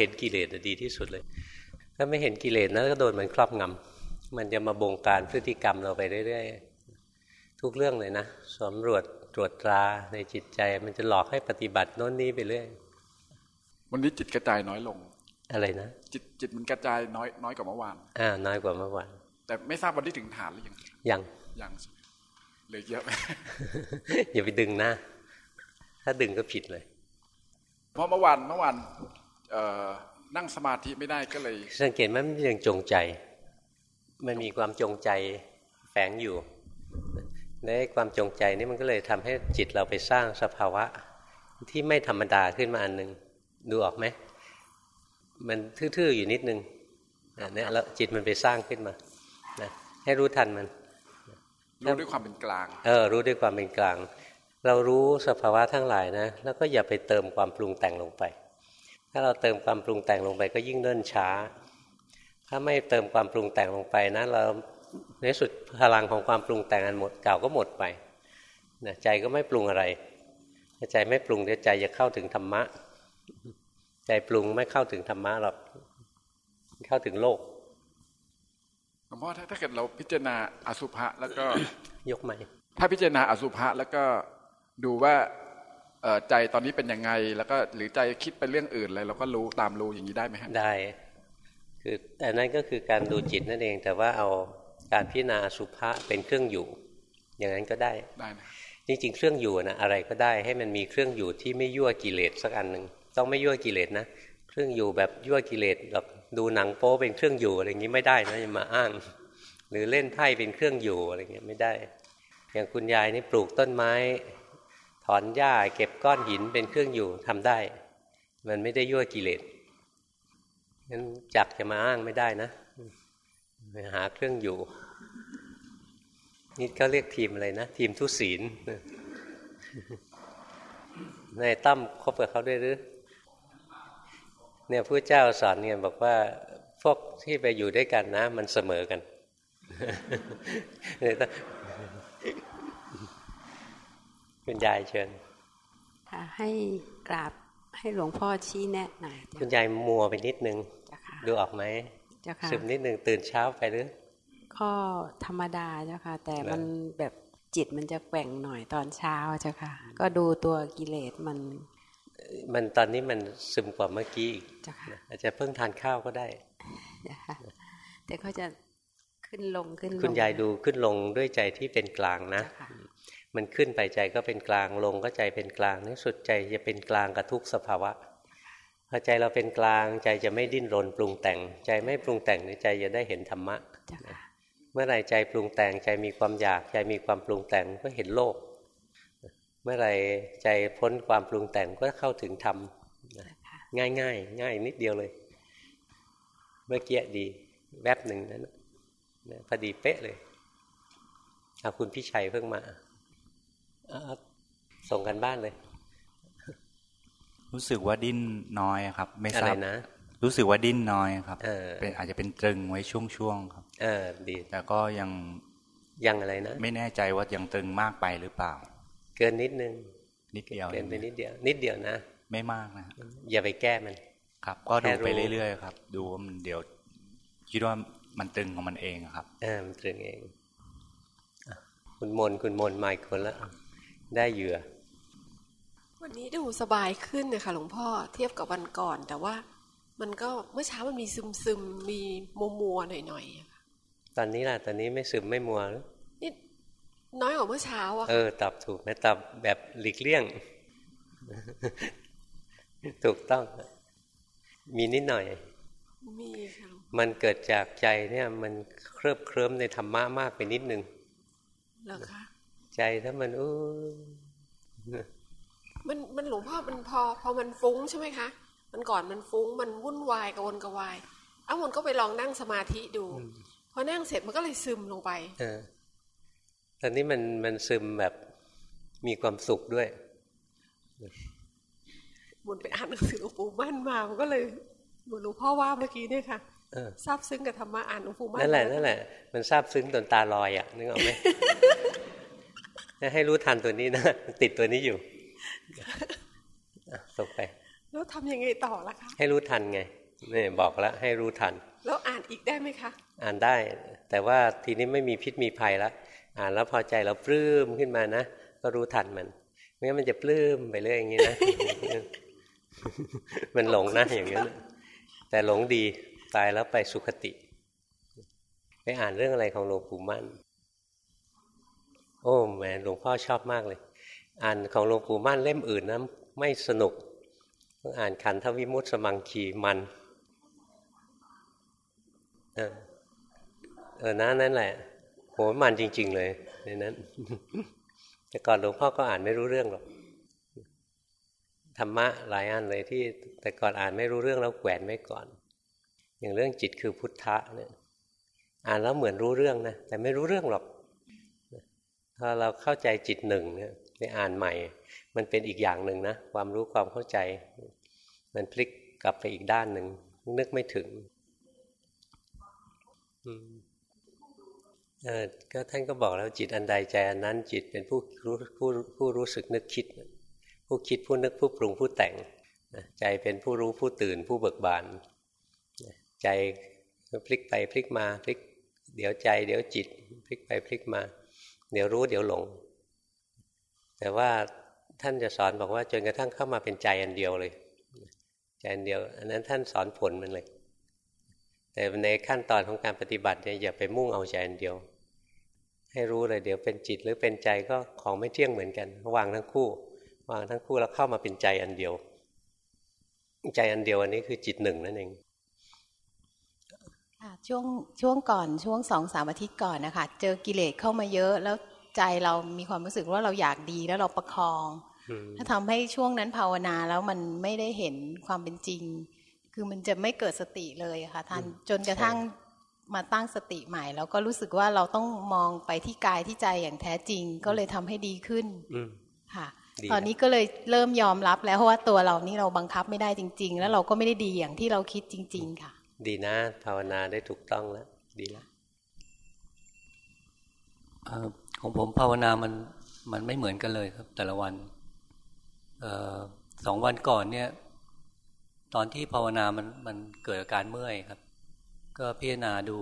เห็นกิเลสดีที่สุดเลย ถ้าไม่เห็นกิเลสนะก็โดนมันครอบงำมันจะมาบงการพฤติกรรมเราไปเรื่อยๆทุกเรื่องเลยนะสำรวจตรวจตราในจิตใจ มันจะหลอกให้ปฏิบัติโน้นนี้ไปเรื่อยวันนี้จิตกระจายน้อยลง อะไรนะจิตจิตมันกระจายน้อยน้อยกว่าเมื่อวานอ่าน้อยกว่าเมื่อวานแต่ไม่ทราบวันที่ถึงฐานหรือยังยังยังเหลือเยอะไหมอย่าไปดึงนะ ถ้าดึงก็ผิดเลย เพราะเมื่อวานเมื่อวาน นั่งสมาธิไม่ได้ก็เลย สังเกตไหมมันยังจงใจ มันมีความจงใจแฝงอยู่ในความจงใจนี่มันก็เลยทำให้จิตเราไปสร้างสภาวะ ที่ไม่ธรรมดาขึ้นมาอันหนึ่งดูออกไหมมันทื่อๆอยู่นิดนึงเนี่ยแล้วจิตมันไปสร้างขึ้นมานะให้รู้ทันมันรู้ด้วยความเป็นกลาง เออ รู้ด้วยความเป็นกลาง เรารู้สภาวะทั้งหลายนะ แล้วก็อย่าไปเติมความปรุงแต่งลงไป ถ้าเราเติมความปรุงแต่งลงไปก็ยิ่งเนิ่นช้า ถ้าไม่เติมความปรุงแต่งลงไปนะเราในสุดพลังของความปรุงแต่งอันหมดเก่าก็หมดไปนะใจก็ไม่ปรุงอะไรถ้าใจไม่ปรุงเดี๋ยวใจจะเข้าถึงธรรมะ ใจปรุงไม่เข้าถึงธรรมะหรอกเข้าถึงโลกหลวงพ่อถ้าเกิดเราพิจารณาอสุภะแล้วก็ยกใหม่ถ้าพิจารณาอสุภะแล้วก็ดูว่า ใจตอนนี้เป็นยังไง แล้วก็หรือใจคิดไปเรื่องอื่นอะไรเราก็รู้ตามรู้อย่างนี้ได้ไหมครับได้ คืออันนั้นก็คือการดูจิตนั่นเองแต่ว่าเอาการพิจารณาสุภาษเป็นเครื่องอยู่ อย่างนั้นก็ได้ได้นะจริงๆเครื่องอยู่นะอะไรก็ได้ให้มันมีเครื่องอยู่ที่ไม่ยั่วกิเลสสักอันหนึ่งต้องไม่ยั่วกิเลสนะเครื่องอยู่แบบยั่วกิเลสแบบดูหนังโป๊เป็นเครื่องอยู่อะไรอย่างนี้ไม่ได้นะอย่ามาอ้าง หรือเล่นไพ่เป็นเครื่องอยู่อะไรเงี้ยไม่ได้ อย่างคุณยายนี่ปลูกต้นไม้ถ อนหญ้าเก็บก้อนหินเป็นเครื่องอยู่ทำได้ มันไม่ได้ยั่วกิเลสงั้นจักจะมาอ้างไม่ได้นะไปหาเครื่องอยู่ นี่เขาเรียกทีมอะไรนะ ทีมทุศีลนายตั้มคบกับเขาด้วยหรือเนี่ยผู้เจ้าสอนเนี่ยบอกว่าพวกที่ไปอยู่ด้วยกันนะ มันเสมอกัน คุณยายเชิญค่ะให้กราบให้หลวงพ่อชี้แนะหน่อยคุณยายมัวไปนิดนึงดูออกไหมซึมนิดหนึ่งตื่นเช้าไปหรือก็ธรรมดาเจ้าค่ะ แต่มันแบบจิตมันจะแกว่งหน่อยตอนเช้าเจ้าค่ะ ก็ดูตัวกิเลสมัน มันตอนนี้มันซึมกว่าเมื่อกี้อีกอาจจะเพิ่งทานข้าวก็ได้แต่เขาจะขึ้นลงขึ้นลงคุณยายดูขึ้นลงด้วยใจที่เป็นกลางนะ มันขึ้นไปใจก็เป็นกลางลงก็ใจเป็นกลางนี่สุดใจจะเป็นกลางกับทุกสภาวะพอใจเราเป็นกลางใจจะไม่ดิ้นรนปรุงแต่ง ใจไม่ปรุงแต่งในใจจะได้เห็นธรรมะ เมื่อไรใจปรุงแต่งใจมีความอยากใจมีความปรุงแต่งก็เห็นโลก เมื่อไรใจพ้นความปรุงแต่งก็เข้าถึงธรรมง่ายง่ายง่ายนิดเดียวเลย เมื่อกี้ดีแวบหนึ่งนั้นพอดีเป๊ะเลยเอาคุณพี่ชัยเพิ่งมา ส่งกันบ้านเลย รู้สึกว่าดิ้นน้อยครับ ไม่ทราบนะ รู้สึกว่าดิ้นน้อยครับเป็นอาจจะเป็นตรึงไว้ช่วงๆครับ เออดีแต่ก็ยังยังอะไรนะ ไม่แน่ใจว่ายังตรึงมากไปหรือเปล่า เกินนิดนึง นิดเดียวเกินไปนิดเดียว นิดเดียวนะ ไม่มากนะ อย่าไปแก้มัน ครับ ก็ดูไปเรื่อยๆครับ ดูว่ามันเดี๋ยวคิดว่ามันตึงของมันเองครับเออมันตึงเอง คุณมนคุณมนมาอีกคนละ ได้เหยื่อ วันนี้ดูสบายขึ้นนะคะหลวงพ่อเทียบกับวันก่อน แต่ว่ามันก็เมื่อเช้ามันมีซึมซึมมีมัวมัวหน่อยหน่อยตอนนี้ล่ะตอนนี้ไม่ซึมไม่มัวหรือนี่น้อยกว่าเมื่อเช้าอะเออตอบถูกไหมตอบแบบหลีกเลี่ยง ถูกต้อง มีนิดหน่อยมีค่ะมันเกิดจากใจเนี่ย มันเคลิบเคลิ้มในธรรมะมากไปนิดนึงเหรอคะ ใจถ้ามันอู้มันมันหลวงพ่อมันพอ พอมันฟุ้งใช่ไหมคะ มันก่อนมันฟุ้งมันวุ่นวายกระวนกระวายเอามันก็ไปลองนั่งสมาธิดูพอนั่งเสร็จมันก็เลยซึมลงไป เออตอนนี้มันมันซึมแบบมีความสุขด้วยบุญไปอ่านหนังสือหลวงปู่มั่นมา มันก็เลยเหมือนหลวงพ่อว่าเมื่อกี้เนี่ยค่ะซาบซึ้งกับธรรมะอ่านหลวงปู่มั่นนั่นแหละนั่นแหละมันซาบซึ้งตนตาลอยอะนึกออกไหม ให้รู้ทันตัวนี้นะ ติดตัวนี้อยู่ส่งไปแล้แล้วทำยังไงต่อล่ะคะ ให้รู้ทันไงนี่บอกแล้วให้รู้ทัน แล้วอ่านอีกได้ไหมคะ อ่านได้ แต่ว่าทีนี้ไม่มีพิษมีภัยแล้วอ่านแล้วพอใจเราปลื้มขึ้นมานะ ก็รู้ทันมันไม่งั้นมันจะปลื้มไปเรื่อยอย่างนี้นะ มันหลงนะอย่างนี้นแต่หลงดีตายแล้วไปสุคติ ไปอ่านเรื่องอะไรของหลวงปู่มั่น โอ้แหมหลวงพ่อชอบมากเลย อ่านของหลวงปู่มั่นเล่มอื่นนะไม่สนุกต้องอ่านขันธวิมุตสมังคีมันเออเออนะนั่นแหละโหมันจริง ๆ เลยในนั้น แต่ก่อนหลวงพ่อก็อ่านไม่รู้เรื่องหรอกธรรมะหลายอันเลยที่แต่ก่อนอ่านไม่รู้เรื่องแล้วแขวนไว้ก่อน อย่างเรื่องจิตคือพุทธะเนี่ยอ่านแล้วเหมือนรู้เรื่องนะแต่ไม่รู้เรื่องหรอก ถ้าเราเข้าใจจิตหนึ่งเนี่ยไปอ่านใหม่ มันเป็นอีกอย่างหนึ่งนะ ความรู้ความเข้าใจ มันพลิกกลับไปอีกด้านหนึ่งนึกไม่ถึงเออก็ท่านก็บอกแล้วจิตอันใดใจอันนั้น จิตเป็นผู้รู้ผู้ผู้รู้สึกนึกคิด ผู้คิดผู้นึกผู้ปรุงผู้แต่งใจเป็นผู้รู้ผู้ตื่นผู้เบิกบานใจพลิกไปพลิกมาพลิก เดี๋ยวใจ เดี๋ยวจิต พลิกไปพลิกมา เดี๋ยวรู้เดี๋ยวหลง แต่ว่าท่านจะสอนบอกว่าจนกระทั่งเข้ามาเป็นใจอันเดียวเลย ใจอันเดียว อันนั้นท่านสอนผลมันเลย แต่ในขั้นตอนของการปฏิบัติเนี่ยอย่าไปมุ่งเอาใจอันเดียว ให้รู้เลยเดี๋ยวเป็นจิตหรือเป็นใจก็ของไม่เที่ยงเหมือนกันวางทั้งคู่วางทั้งคู่แล้วเข้ามาเป็นใจอันเดียว ใจอันเดียวอันนี้คือจิตหนึ่งนั่นเอง ช่วงช่วงก่อนช่วงสองสามอาทิตย์ก่อนนะคะเจอกิเลสเข้ามาเยอะแล้วใจเรามีความรู้สึกว่าเราอยากดีแล้วเราประคอง ถ้าทำให้ช่วงนั้นภาวนาแล้วมันไม่ได้เห็นความเป็นจริง คือมันจะไม่เกิดสติเลยค่ะท่านจนกระทั่งมาตั้งสติใหม่ แล้วก็รู้สึกว่าเราต้องมองไปที่กายที่ใจอย่างแท้จริง ก็เลยทำให้ดีขึ้นค่ะ ตอนนี้ก็เลยเริ่มยอมรับแล้วเพราะว่าตัวเรานี่เราบังคับไม่ได้จริง ๆ แล้วเราก็ไม่ได้ดีอย่างที่เราคิดจริง ๆ ค่ะ ดีนะ ภาวนาได้ถูกต้องแล้ว ดีแล้วของผมภาวนามันมันไม่เหมือนกันเลยครับ แต่ละวันออสองวันก่อนเนี่ย ตอนที่ภาวนามันมันเกิดอาการเมื่อยครับ ก็พิจารณาดู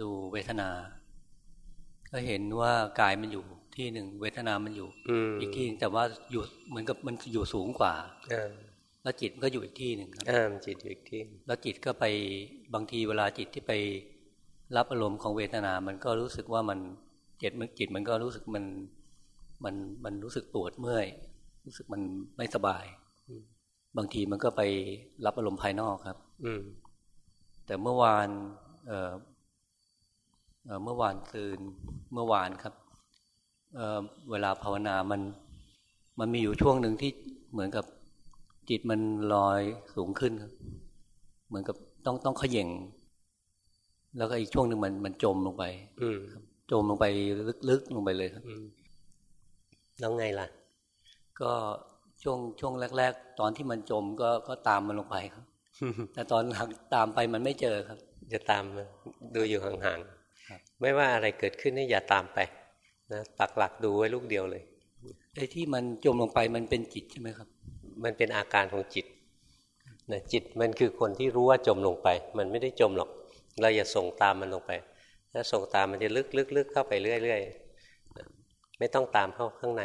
ดูเวทนา ก็เห็นว่ากายมันอยู่ที่หนึ่งเวทนามันอยู่อีกที่แต่ว่าอยู่เหมือนกับมันอยู่สูงกว่า แล้วจิตก็อยู่อีกที่หนึ่งครับอ่าจิตอยู่อีกที่ แล้วจิตก็ไปบางทีเวลาจิตที่ไปรับอารมณ์ของเวทนา มันก็รู้สึกว่ามันจิตมันจิตมันก็รู้สึกมันมันมันรู้สึกปวดเมื่อย รู้สึกมันไม่สบาย บางทีมันก็ไปรับอารมณ์ภายนอกครับ อืแต่เมื่อวาน เออเมื่อวานคืนเมื่อวานครับเเวลาภาวนามัน มันมีอยู่ช่วงหนึ่งที่เหมือนกับ จิตมันลอยสูงขึ้นครับเหมือนกับต้องต้องขย่ง แล้วก็อีกช่วงหนึ่งมันมันจมลงไป อืจมลงไปลึกๆลงไปเลยครับแล้วไงล่ะ ก็ช่วงช่วงแรก ๆ ตอนที่มันจมก็ก็ตามมันลงไปครับแต่ตอนหลังตามไปมันไม่เจอครับ จะตามดูอยู่ห่างๆไม่ว่าอะไรเกิดขึ้นนี่อย่าตามไปนะปักหลักดูไว้ลูกเดียวเลยไอ้ที่มันจมลงไปมันเป็นจิตใช่ไหมครับ มันเป็นอาการของจิตนะจิตมันคือคนที่รู้ว่าจมลงไป มันไม่ได้จมหรอก เราอย่าส่งตามมันลงไป ถ้าส่งตามมันจะลึกลึกลึกเข้าไปเรื่อยๆ ไม่ต้องตามเข้าข้างใน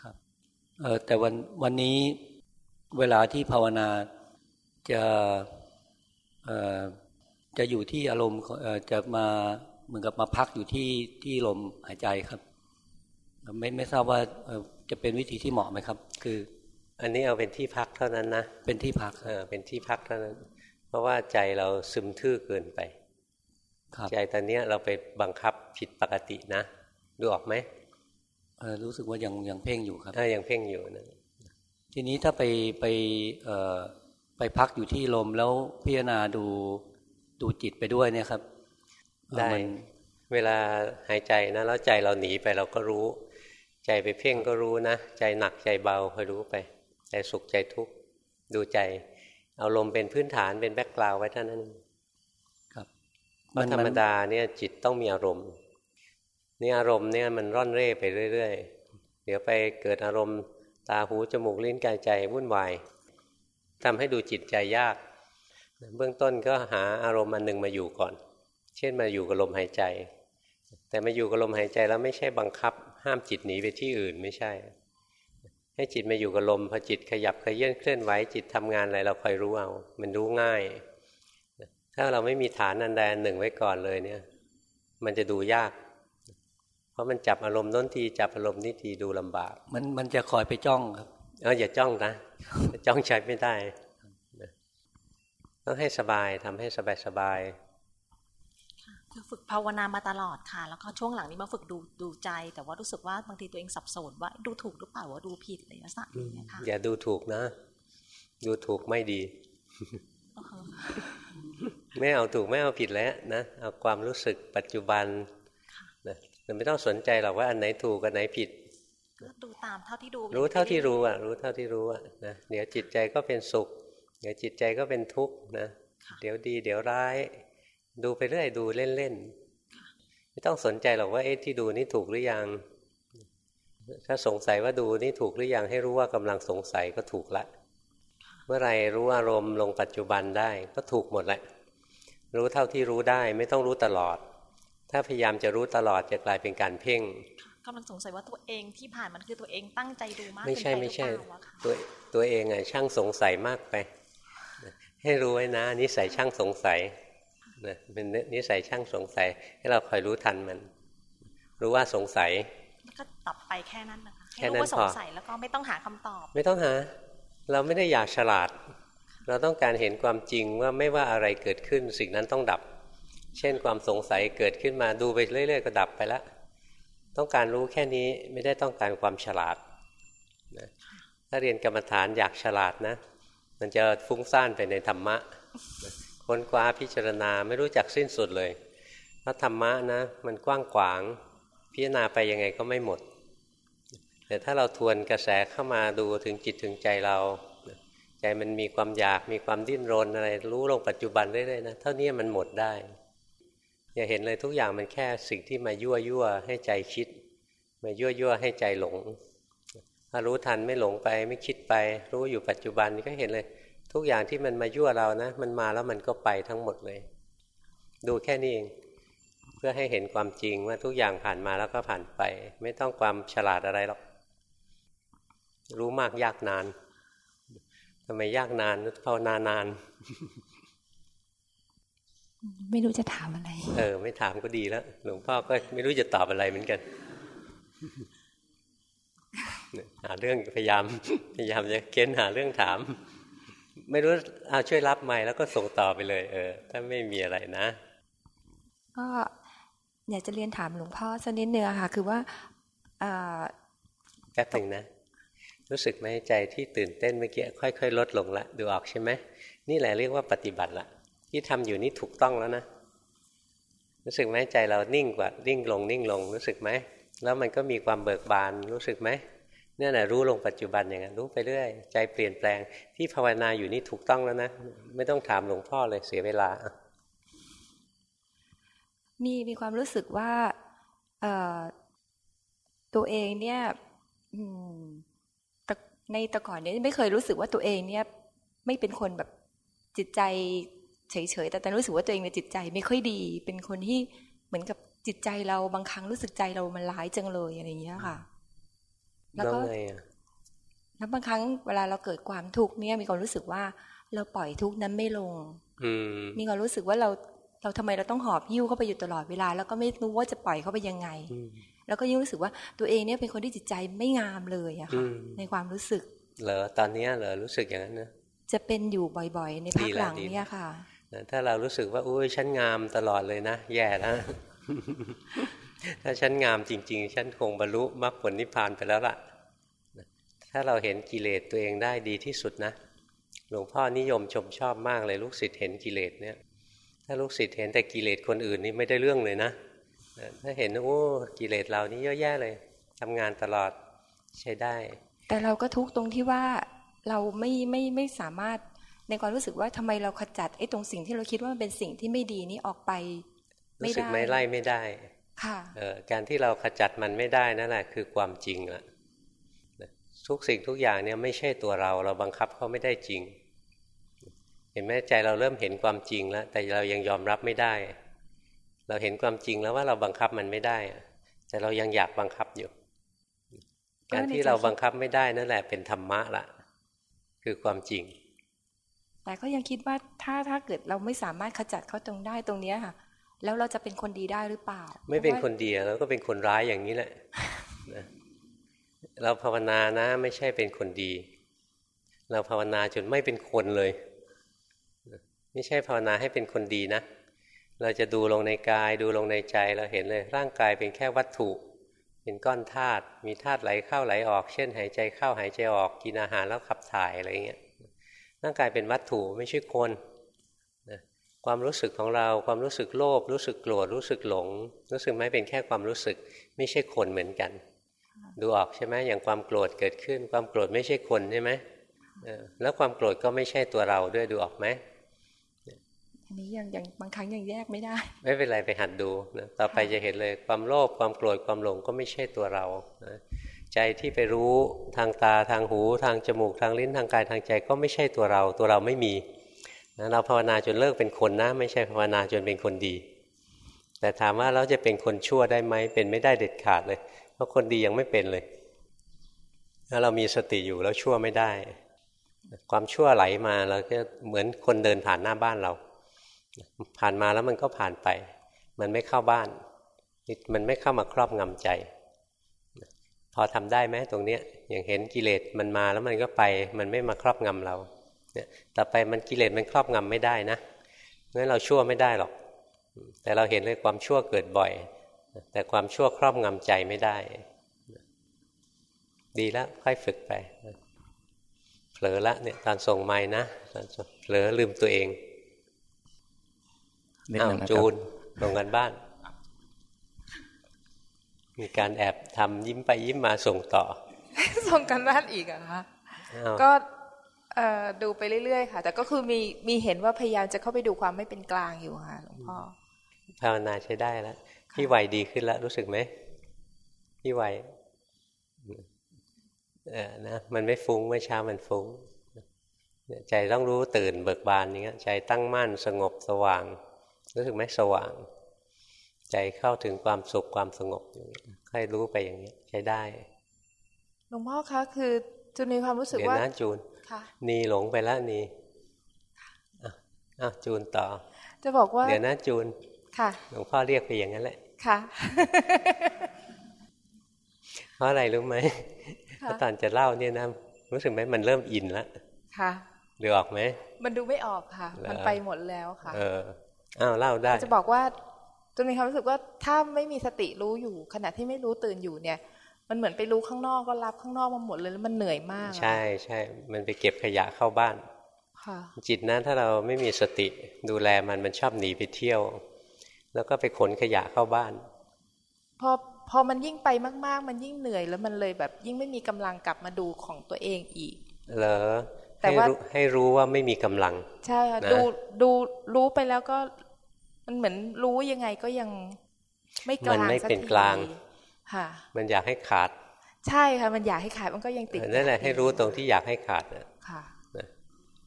ครับเออแต่วันวันนี้เวลาที่ภาวนาจะเออจะอยู่ที่อารมณ์จะมาเหมือนกับมาพักอยู่ที่ที่ลมหายใจครับ ไม่ไม่ทราบว่าจะเป็นวิธีที่เหมาะไหมครับ คือ อันนี้เอาเป็นที่พักเท่านั้นนะ เป็นที่พักเออเป็นที่พักเท่านั้น เพราะว่าใจเราซึมทื่อเกินไปใจตอนนี้เราไปบังคับผิดปกตินะ ดูออกไหมเออรู้สึกว่ายังยังเพ่งอยู่ครับถ้ายังเพ่งอยู่นะทีนี้ถ้าไปไปเอ่อไปพักอยู่ที่ลมแล้วพิจารณาดูดูจิตไปด้วยเนี่ยครับ ได้เวลาหายใจนะแล้วใจเราหนีไปเราก็รู้ ใจไปเพ่งก็รู้นะ ใจหนักใจเบาคอยรู้ไป ใจสุขใจทุกข์ดูใจ เอาลมเป็นพื้นฐานเป็นแบ็กกราวไว้เท่านั้นครับเพราะธรรมดาเนี่ยจิตต้องมีอารมณ์นี่อารมณ์เนี่ยมันร่อนเร่ไปเรื่อยๆ เดี๋ยวไปเกิดอารมณ์ ตาหูจมูกลิ้นกายใจวุ่นวายทำให้ดูจิตใจยาก เบื้องต้นก็หาอารมณ์อันหนึ่งมาอยู่ก่อน เช่นมาอยู่กับลมหายใจ แต่มาอยู่กับลมหายใจแล้วไม่ใช่บังคับ ห้ามจิตหนีไปที่อื่นไม่ใช่ ให้จิตมาอยู่กับลมพอจิตขยับขยื่นเคลื่อนไหวจิตทำงานอะไรเราคอยรู้เอา มันรู้ง่าย ถ้าเราไม่มีฐานอันใดอันหนึ่งไว้ก่อนเลยเนี่ย มันจะดูยาก เพราะมันจับอารมณ์น้นทีจับอารมณ์นี้ทีดูลำบาก มันมันจะคอยไปจ้องครับเอออย่าจ้องนะจ้องใช้ไม่ได้ต้องให้สบายทำให้สบายสบาย คือฝึกภาวนามาตลอดค่ะ แล้วก็ช่วงหลังนี้มาฝึกดูดูใจ แต่ว่ารู้สึกว่าบางทีตัวเองสับสนว่าดูถูกหรือเปล่าว่าดูผิดอะไรลักษณะนี้ค่ะอย่าดูถูกนะ ดูถูกไม่ดีไม่เอาถูกไม่เอาผิดแล้วนะเอาความรู้สึกปัจจุบันนะเราไม่ต้องสนใจหรอกว่าอันไหนถูกอันไหนผิดก็ดูตามเท่าที่ดู รู้เท่าที่รู้อะ รู้เท่าที่รู้อะนะเดี๋ยวจิตใจก็เป็นสุข เดี๋ยวจิตใจก็เป็นทุกข์นะเดี๋ยวดี เดี๋ยวร้าย ดูไปเรื่อยดูเล่นๆไม่ต้องสนใจหรอกว่าเอ๊ะที่ดูนี่ถูกหรือยัง ถ้าสงสัยว่าดูนี่ถูกหรือยังให้รู้ว่ากำลังสงสัยก็ถูกละ เมื่อไรรู้อารมณ์ลงปัจจุบันได้ก็ถูกหมดแหละ รู้เท่าที่รู้ได้ไม่ต้องรู้ตลอด ถ้าพยายามจะรู้ตลอดจะกลายเป็นการเพ่งกำลังสงสัยว่าตัวเองที่ผ่านมันคือตัวเองตั้งใจดูมากไม่ใช่เกินปไม่ใช่หรือเปล่าอะค่ะตัวตัวเองไงช่างสงสัยมากไป ให้รู้ไว้นะนิสัยช่างสงสัย นะเป็นนิสัยช่างสงสัย ให้เราคอยรู้ทันมัน รู้ว่าสงสัยแล้วก็ตับไปแค่นั้นนะคะแค่ให้นั้นรู้ว่าสพงอสัยแล้วก็ไม่ต้องหาคำตอบ ไม่ต้องหา เราไม่ได้อยากฉลาด เราต้องการเห็นความจริงว่าไม่ว่าอะไรเกิดขึ้นสิ่งนั้นต้องดับ เช่นความสงสัยเกิดขึ้นมาดูไปเรื่อย ๆ ก็ดับไปแล้วต้องการรู้แค่นี้ไม่ได้ต้องการความฉลาดนะถ้าเรียนกรรมฐานอยากฉลาดนะ มันจะฟุ้งซ่านไปในธรรมะนะ ค้นคว้าพิจารณาไม่รู้จักสิ้นสุดเลยเพราะธรรมะนะ มันกว้างขวาง พิจารณาไปยังไงก็ไม่หมด แต่ถ้าเราทวนกระแสเข้ามาดูถึงจิตถึงใจเรา ใจมันมีความอยากมีความดิ้นรนอะไร รู้ลงปัจจุบันเรื่อยๆนะเท่านี้มันหมดได้อย่าเห็นเลยทุกอย่างมันแค่สิ่งที่มายั่วยั่วให้ใจคิด มายั่วยั่วให้ใจหลงถ้ารู้ทันไม่หลงไปไม่คิดไป รู้อยู่ปัจจุบันก็เห็นเลย ทุกอย่างที่มันมายั่วเรานะ มันมาแล้วมันก็ไปทั้งหมดเลย ดูแค่นี้เองเพื่อให้เห็นความจริงว่าทุกอย่างผ่านมาแล้วก็ผ่านไป ไม่ต้องความฉลาดอะไรหรอกรู้มากยากนานทำไมยากนานภาวนานาน ไม่รู้จะถามอะไร เออ ไม่ถามก็ดีแล้ว หลวงพ่อก็ไม่รู้จะตอบอะไรเหมือนกันหาเรื่องพยายาม พยายามจะเค้นหาเรื่องถาม ไม่รู้เอาช่วยรับไม่แล้วก็ส่งต่อไปเลย เออ ถ้าไม่มีอะไรนะ ก็อยากจะเรียนถามหลวงพ่อสักนิดเนื้อะค่ะ คือว่าเอ่อแป๊บหนึ่งนะ รู้สึกไหมใจที่ตื่นเต้นเมื่อกี้ค่อยๆ ลดลงละดูออกใช่ไหมนี่แหละเรียกว่าปฏิบัติละที่ทำอยู่นี่ถูกต้องแล้วนะรู้สึกไหมใจเรานิ่งกว่านิ่งลงนิ่งลงรู้สึกไหมแล้วมันก็มีความเบิกบานรู้สึกไหม เนี่ยแหละรู้ลงปัจจุบันอย่างนั้นรู้ไปเรื่อย ใจเปลี่ยนแปลงที่ภาวนาอยู่นี่ถูกต้องแล้วนะ ไม่ต้องถามหลวงพ่อเลยเสียเวลา มีมีความรู้สึกว่าตัวเองเนี่ยในแต่ก่อนเนี่ยไม่เคยรู้สึกว่าตัวเองเนี่ย ไม่เป็นคนแบบจิตใจเฉยๆแต่แต่รู้สึกว่าตัวเองในยจิตใจไม่ค่อยดี เป็นคนที่เหมือนกับจิตใจเราบางครั้งรู้สึกใจเรามันร้ายจังเลยอะไรอย่างเงี้ยค่ะ แล้วแล้วก็ไงอะแล้วบางครั้งเวลาเราเกิดความทุกข์เนี่ยมีความรู้สึกว่าเราปล่อยทุกข์นั้นไม่ลง อืมมีความรู้สึกว่าเราเราทำไมเราต้องหอบยิ้วเข้าไปอยู่ตลอดเวลา แล้วก็ไม่รู้ว่าจะปล่อยเข้าไปยังไงอืมแล้วก็ยิ่งรู้สึกว่าตัวเองเนี่ยเป็นคนที่จิตใจไม่งามเลยอะค่ะอืมในความรู้สึก เหรอตอนเนี้ยเหรอรู้สึกอย่างนั้นนะจะเป็นอยู่บ่อยๆ ในภาคดีแล้วหลังดีเนี่ยค่ะนะถ้าเรารู้สึกว่าอุ้ยฉันงามตลอดเลยนะแย่แล้ว ถ้าฉันงามจริง ๆ ฉันคงบรรลุมรรคผลนิพพานไปแล้วล่ะ ถ้าเราเห็นกิเลสตัวเองได้ดีที่สุดนะ หลวงพ่อนิยมชมชอบมากเลยลูกศิษย์เห็นกิเลสเนี่ย ถ้าลูกศิษย์เห็นแต่กิเลสคนอื่นนี่ไม่ได้เรื่องเลยนะ ถ้าเห็นโอ้กิเลสเรานี่เยอะแยะเลยทำงานตลอดใช้ได้ แต่เราก็ทุกข์ตรงที่ว่าเราไม่ไม่ไม่สามารถในความรู้สึกว่าทำไมเราขจัดไอ้ตรงสิ่งที่เราคิดว่ามันเป็นสิ่งที่ไม่ดีนี้ออกไป ไม่รู้สึกได้ไหม่ไล่ไม่ได้ค่ะเอ่อ การที่เราขจัดมันไม่ได้นั่นแหละคือความจริงละนะทุกสิ่งทุกอย่างเนี่ยไม่ใช่ตัวเรา เราบังคับเขาไม่ได้จริง เห็นไหมใจเราเริ่มเห็นความจริงแล้ว แต่เรายังยอมรับไม่ได้ เราเห็นความจริงแล้วว่าเราบังคับมันไม่ได้ แต่เรายังอยากบังคับอยู่ การที่เราบังคับไม่ได้นั่นแหละเป็นธรรมะละคือความจริง แต่ก็ยังคิดว่าถ้าถ้าเกิดเราไม่สามารถขจัดเขาตรงได้ตรงเนี้ยค่ะ แล้วเราจะเป็นคนดีได้หรือเปล่า ไม่เป็นคนดีเราก็เป็นคนร้ายอย่างนี้แหละเราภาวนานะ ไม่ใช่เป็นคนดี เราภาวนาจนไม่เป็นคนเลย ไม่ใช่ภาวนาให้เป็นคนดีนะ เราจะดูลงในกาย ดูลงในใจเราเห็นเลย ร่างกายเป็นแค่วัตถุ เป็นก้อนธาตุมีธาตุไหลเข้าไหลออก เช่น หายใจเข้าหายใจออกกินอาหารแล้วขับถ่ายอะไรเงี้ยร่างกายเป็นวัตถุไม่ใช่คน ความรู้สึกของเราความรู้สึกโลภรู้สึกโกรธรู้สึกหลง รู้สึกไหมเป็นแค่ความรู้สึก ไม่ใช่คนเหมือนกัน ดูออกใช่ไหมอย่างความโกรธเกิดขึ้น ความโกรธไม่ใช่คนใช่ไหมแล้วความโกรธก็ไม่ใช่ตัวเราด้วยดูออกไหมอันนี้ยังยังบางครั้งยังแยกไม่ได้ ไม่เป็นไรไปหัดดูนะต่อไปจะเห็นเลยความโลภความโกรธความหลงก็ไม่ใช่ตัวเรานะใจที่ไปรู้ทางตาทางหู ทางจมูกทางลิ้นทางกายทางใจก็ไม่ใช่ตัวเรา ตัวเราไม่มี นะเราภาวนาจนเลิกเป็นคนนะ ไม่ใช่ภาวนาจนเป็นคนดี แต่ถามว่าเราจะเป็นคนชั่วได้ไหมเป็นไม่ได้เด็ดขาดเลย เพราะคนดียังไม่เป็นเลยถ้าเรามีสติอยู่แล้วชั่วไม่ได้ ความชั่วไหลมาเราก็เหมือนคนเดินผ่านหน้าบ้านเรา ผ่านมาแล้วมันก็ผ่านไป มันไม่เข้าบ้าน มันไม่เข้ามาครอบงำใจ พอทำได้ไหมตรงเนี้ยอย่างเห็นกิเลสมันมาแล้วมันก็ไป มันไม่มาครอบงำเรา เนี่ยต่อไปมันกิเลสมันครอบงำไม่ได้นะงั้นเราชั่วไม่ได้หรอก แต่เราเห็นเลยความชั่วเกิดบ่อย แต่ความชั่วครอบงำใจไม่ได้ ดีแล้วค่อยฝึกไปเผลอละเนี่ยตอนส่งไม้นะตอนเผลอลืมตัวเองอ้าวจูนลงกันบ้าน มีการแอบทำยิ้มไปยิ้มมาส่งต่อ ส่งกันบ้านอีกอะคะก็ ดูไปเรื่อยๆค่ะ แต่ก็คือมีมีเห็นว่าพยายามจะเข้าไปดูความไม่เป็นกลางอยู่ค่ะหลวงพ่อภาวนาใช้ได้แล้วพี่ไหวดีขึ้นแล้วรู้สึกไหมพี่ไหวเออนะมันไม่ฟุ้งเมื่อเช้ามันฟุ้งใจต้องรู้ตื่นเบิกบานอย่างเงี้ยใจตั้งมั่นสงบสว่าง รู้สึกไหมสว่าง ใจเข้าถึงความสุขความสงบอย่างนี้ค่อยรู้ไปอย่างนี้ใช้ได้หลวงพ่อคะคือจูนมีความรู้สึกว่าเดี๋ยวนะจูน นีหลงไปแล้วนีอะจูนต่อ จะบอกว่า เดี๋ยวนะจูน ค่ะ หลวงพ่อเรียกไปอย่างนั้นแหละ ค่ะ เพราะอะไรรู้ไหมเพราะตอนจะเล่าเนี่ยนะรู้สึกไหมมันเริ่มอินแล้วค่ะหรือออกไหม มันดูไม่ออกค่ะ มันไปหมดแล้วค่ะ เอออ้าวเล่าได้ จะบอกว่าจนมีความรู้สึกว่าถ้าไม่มีสติรู้อยู่ ขณะที่ไม่รู้ตื่นอยู่เนี่ย มันเหมือนไปรู้ข้างนอกก็รับข้างนอกมาหมดเลยแล้วมันเหนื่อยมาก ใช่ใช่ มันไปเก็บขยะเข้าบ้านจิตนะถ้าเราไม่มีสติดูแลมันมันชอบหนีไปเที่ยว แล้วก็ไปขนขยะเข้าบ้าน พอพอมันยิ่งไปมาก ๆ มันยิ่งเหนื่อยแล้วมันเลยแบบยิ่งไม่มีกำลังกลับมาดูของตัวเองอีก เหรอแต่ว่าให้รู้ว่าไม่มีกำลัง ใช่ค่ะดูดูรู้ไปแล้วก็ มันเหมือนรู้ยังไงก็ยังไม่กลางมันไม่เป็นกลาง ค่ะ มันอยากให้ขาด ใช่ค่ะมันอยากให้ขาดมันก็ยังติดนั่นแหละให้รู้ตรงที่อยากให้ขาดค่ะ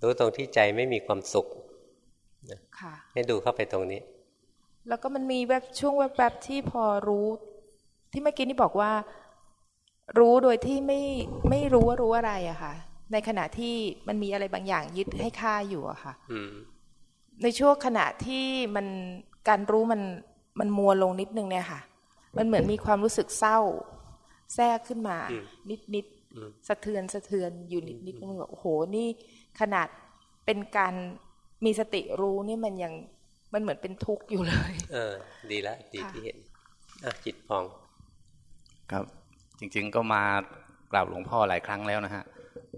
รู้ตรงที่ใจไม่มีความสุขค่ะให้ดูเข้าไปตรงนี้ แล้วก็มันมีแบบช่วงแบบที่พอรู้ ที่เมื่อกี้นี่บอกว่า รู้โดยที่ไม่ไม่รู้ว่ารู้อะไรอะค่ะ ในขณะที่มันมีอะไรบางอย่างยึดให้ค่าอยู่อะค่ะในช่วงขณะที่มันการรู้มันมันมัวลงนิดนึงเนี่ยค่ะ มันเหมือนมีความรู้สึกเศร้า แทรกขึ้นมา นิดนิดสะเทือนสะเทือนอยู่นิดนิดมันแบบโอ้โหนี่ขนาดเป็นการมีสติรู้นี่มันยังมันเหมือนเป็นทุกข์อยู่เลย เออ ดีแล้วดีที่เห็นอะจิตพอง ครับ จริง ๆก็มากราบหลวงพ่อหลายครั้งแล้วนะฮะ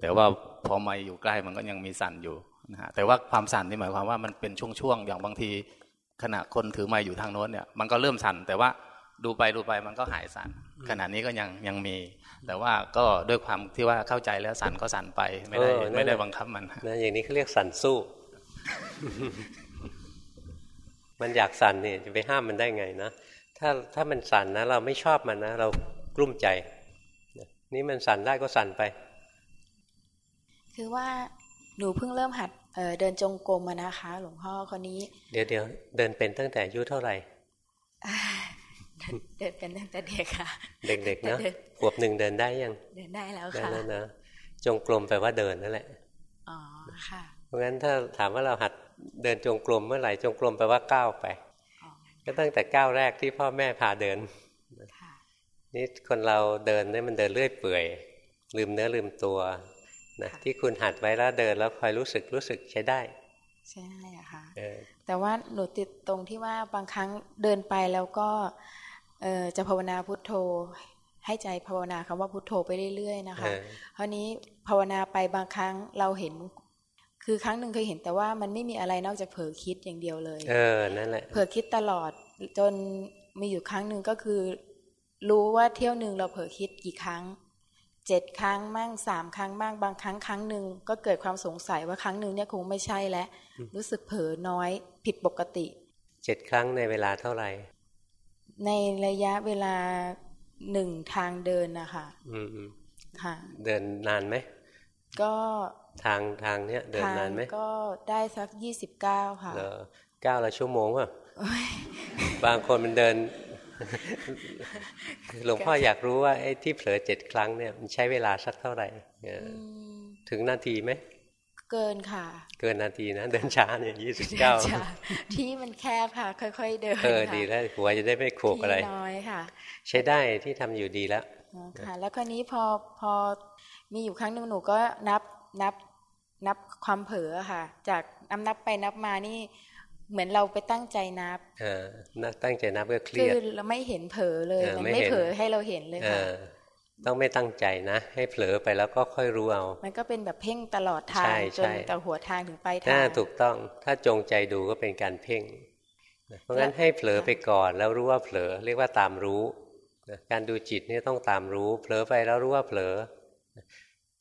แต่ว่าพอมาอยู่ใกล้มันก็ยังมีสั่นอยู่นะฮะแต่ว่าความสั่นที่หมายความว่ามันเป็นช่วงๆอย่างบางทีขณะคนถือไม้อยู่ทางโน้นเนี่ยมันก็เริ่มสั่น แต่ว่า ดูไปดูไปมันก็หายสั่นขณะนี้ก็ยังยังมี แต่ว่าก็ด้วยความที่ว่าเข้าใจแล้วสั่นก็สั่นไป ไม่ได้ไม่ได้บังคับมันนะอย่างนี้เขาเรียกสั่นสู้ มันอยากสั่นเนี่ยจะไปห้ามมันได้ไงนะถ้าถ้ามันสั่นนะ เราไม่ชอบมันนะเรากลุ้มใจนี่มันสั่นได้ก็สั่นไป คือว่าหนูเพิ่งเริ่มหัดเดินจงกรมมานะคะ หลวงพ่อคนนี้ เดี๋ยวเดี๋ยวเดินเป็นตั้งแต่อายุเท่าไหร่ เดินเป็นตั้งแต่เด็กค่ะ เด็กๆเนาะขวบหนึ่งเดินได้ยัง เดินได้แล้วค่ะได้แล้วนะจงกรมแปลว่าเดินนั่นแหละอ๋อค่ะ เพราะงั้นถ้าถามว่าเราหัดเดินจงกรมเมื่อไหร่จงกรมแปลว่าก้าวไปก็ตั้งแต่ก้าวแรกที่พ่อแม่พาเดินนี่คนเราเดินเนี่ยมันเดินเรื่อยเปื่อย ลืมเนื้อลืมตัวนะที่คุณหัดไว้แล้วเดินแล้วคอยรู้สึกรู้สึกใช้ได้ใช่อะค่ะแต่ว่าหนูติดตรงที่ว่าบางครั้งเดินไปแล้วก็ จะภาวนาพุทโธ ให้ใจภาวนาคำว่าพุทโธไปเรื่อยๆนะคะคราวนี้ภาวนาไปบางครั้งเราเห็น คือครั้งหนึ่งเคยเห็นแต่ว่ามันไม่มีอะไรนอกจากเผลอคิดอย่างเดียวเลย เออนั่นแหละเผลอคิดตลอดจนมีอยู่ครั้งหนึ่งก็คือ รู้ว่าเที่ยวหนึ่งเราเผลอคิดกี่ครั้งเจ็ดครั้งมั่งสามครั้งบ้างบางครั้งครั้งหนึ่งก็เกิดความสงสัยว่าครั้งหนึ่งเนี่ยคงไม่ใช่แล้วรู้สึกเผลอน้อยผิดปกติเจ็ดครั้งในเวลาเท่าไหร่ ในระยะเวลาหนึ่งทางเดินนะคะอืมค่ะ เดินนานไหม ก็ทางทางเนี้ย เดินนานไหมก็ได้สักยี่สิบเก้าค่ะเก้าละชั่วโมงอะบางคนมันเดิน หลวงพ่ออยากรู้ว่าไอ้ที่เผลอเจ็ดครั้งเนี่ยมันใช้เวลาสักเท่าไหร่ถึงนาทีไหม เกินค่ะ เกินนาทีนะเดินช้าเนี่ยยี่สิบเก้าที่มันแคบค่ะ ค่อย ๆ เดินเออดีแล้วหัวจะได้ไม่โขกอะไรน้อยค่ะ ใช้ได้ที่ทำอยู่ดีแล้วค่ะ แล้วคราวนี้พอพอมีอยู่ครั้งหนึ่งหนูก็นับนับนับความเผลอค่ะ จากนับนับไปนับมานี่เหมือนเราไปตั้งใจนับ เออนัตั้งใจนับก็เครียดคือเราไม่เห็นเผลอเลย มันไม่เผลอให้เราเห็นเลยค่ะ ต้องไม่ตั้งใจนะ ให้เผลอไปแล้วก็ค่อยรู้เอา มันก็เป็นแบบเพ่งตลอดทางจนแต่หัวทางถึงไปทางถูกต้องถ้าจงใจดูก็เป็นการเพ่งเพราะงั้นให้เผลอไปก่อน แล้วรู้ว่าเผลอเรียกว่าตามรู้การดูจิตนี่ต้องตามรู้ เผลอไปแล้วรู้ว่าเผลอ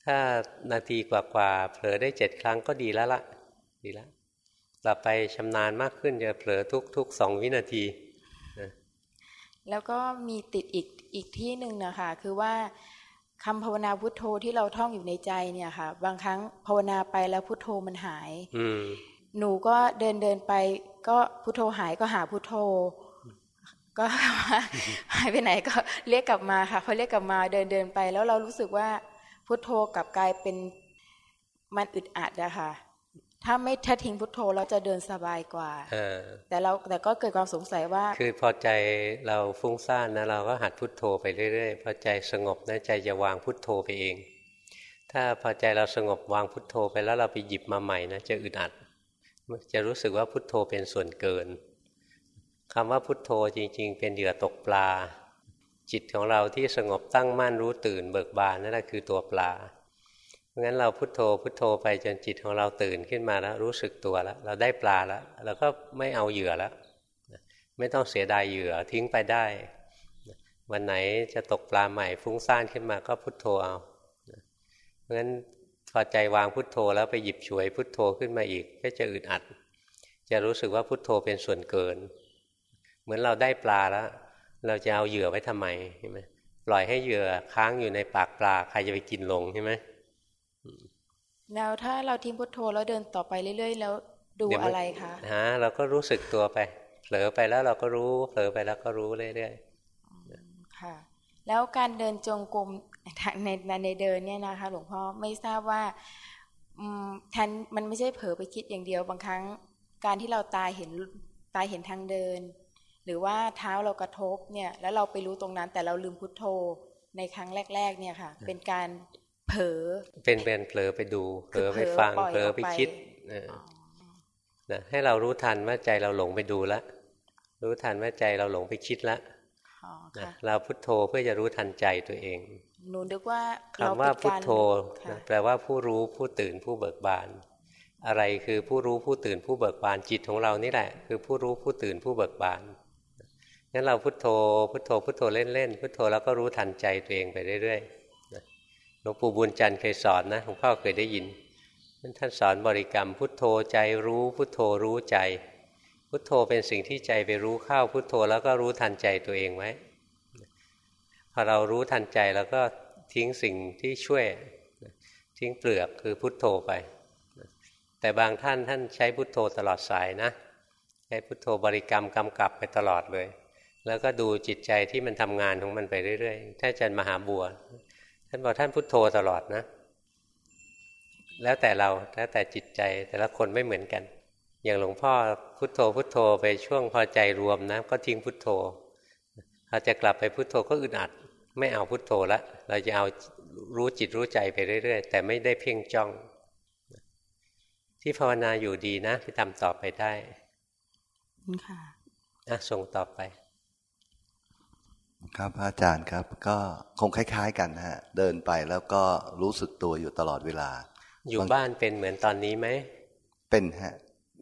ถ้านาทีกว่าๆเผลอได้เจ็ดครั้งก็ดีแล้วละดีแล้วต่อไปชำนาญมากขึ้นจะเผลอทุกทุกสองวินาทีแล้วก็มีติดอีก อีกที่หนึ่งนะคะคือว่าคำภาวนาพุทโธที่เราท่องอยู่ในใจเนี่ยค่ะ บางครั้งภาวนาไปแล้วพุทโธมันหาย อืหนูก็เดินเดินไป ก็พุทโธหายก็หาพุทโธ ก็หายไปไหนก็เรียกกลับมาค่ะเขาเรียกกลับมาเดินเดินไป แล้วเรารู้สึกว่าพุทโธกลับกลายเป็นมันอึดอัดอะค่ะ ถ้าไม่ถ้าทิ้งพุทโธเราจะเดินสบายกว่าแต่เราแต่ก็เกิดความสงสัยว่า คือพอใจเราฟุ้งซ่านนะเราก็หัดพุทโธไปเรื่อยๆพอใจสงบนะใจจะวางพุทโธไปเอง ถ้าพอใจเราสงบวางพุทโธไปแล้วเราไปหยิบมาใหม่นะจะอึดอัด จะรู้สึกว่าพุทโธเป็นส่วนเกินคำว่าพุทโธจริง ๆ เป็นเหยื่อตกปลา จิตของเราที่สงบตั้งมั่นรู้ตื่นเบิกบานนั่นแหละคือตัวปลา ราะงั้นเราพุโทโธพุโทโธไปจนจิตของเราตื่นขึ้นมาแล้วรู้สึกตัวแล้ว เราได้ปลาแล้วเราก็ไม่เอาเหยื่อแล้วไม่ต้องเสียดายเหยื่อทิ้งไปได้ วันไหนจะตกปลาใหม่ฟุ้งซ่านขึ้นมาก็พุโทโธเอา เพราะงั้นพอใจวางพุทโธแล้วไปหยิบฉวยพุทโธขึ้นมาอีก ก็จะอึดอัด จะรู้สึกว่าพุทโธเป็นส่วนเกิน เหมือนเราได้ปลาแล้ว เราจะเอาเหยื่อไว้ทำไมใช่ไหมปล่อยให้เหยื่อค้างอยู่ในปากปลาใครจะไปกินลงใช่ไหม แล้วถ้าเราทิ้งพุทโธแล้วเดินต่อไปเรื่อย ๆ แล้วดูอะไรคะฮะเราก็รู้สึกตัวไป เผลอไปแล้วเราก็รู้ เผลอไปแล้วก็รู้เรื่อยๆค่ะ แล้วการเดินจงกรมในในเดินเนี่ยนะคะ หลวงพ่อไม่ทราบว่าแทนมันไม่ใช่เผลอไปคิดอย่างเดียวบางครั้ง การที่เราตายเห็นตายเห็นทางเดิน หรือว่าเท้าเรากระทบเนี่ย แล้วเราไปรู้ตรงนั้นแต่เราลืมพุทโธในครั้งแรก ๆ เนี่ยค่ะ เป็นการ เผลอเป็นเป็นเผลอไปดูเผลอไปฟังเผลอไปคิดนะให้เรารู้ทันว่าใจเราหลงไปดูแล้วรู้ทันว่าใจเราหลงไปคิดแล้วเราพุทโธเพื่อจะรู้ทันใจตัวเองหนูนึกว่าคำว่าพุทโธแปลว่าผู้รู้ผู้ตื่นผู้เบิกบาน อะไรคือผู้รู้ผู้ตื่นผู้เบิกบานจิตของเรานี่แหละ คือผู้รู้ผู้ตื่นผู้เบิกบานงั้นเราพุทโธพุทโธพุทโธเล่นๆพุทโธแล้วก็รู้ทันใจตัวเองไปเรื่อยๆ หลวงปู่บุญจันทร์เคยสอนนะหลวงพ่อเคยได้ยิน ท่านสอนบริกรรมพุทโธใจรู้พุทโธรู้ใจ พุทโธเป็นสิ่งที่ใจไปรู้เข้าพุทโธแล้วก็รู้ทันใจตัวเองไว้พอเรารู้ทันใจแล้วก็ทิ้งสิ่งที่ช่วยทิ้งเปลือกคือพุทโธไป แต่บางท่านท่านใช้พุทโธตลอดสายนะ ใช้พุทโธบริกรรมกำกับไปตลอดเลย แล้วก็ดูจิตใจที่มันทำงานของมันไปเรื่อยๆท่าอาจารย์มหาบัว ท่านบอกท่านพุทโธตลอดนะ แล้วแต่เราแล้วแต่จิตใจแต่ละคนไม่เหมือนกัน อย่างหลวงพ่อพุทโธพุทโธไปช่วงพอใจรวมนะ ก็ทิ้งพุทโธพอจะกลับไปพุทโธก็อึดอัด ไม่เอาพุทโธละเราจะเอารู้จิตรู้ใจไปเรื่อย ๆ แต่ไม่ได้เพ่งจ้อง ที่ภาวนาอยู่ดีนะไปทำต่อไปได้ค่ะอะส่งต่อไป ครับอาจารย์ครับก็คงคล้าย ๆ กันฮะ เดินไปแล้วก็รู้สึกตัวอยู่ตลอดเวลา อยู่บ้านเป็นเหมือนตอนนี้ไหมเป็นฮะ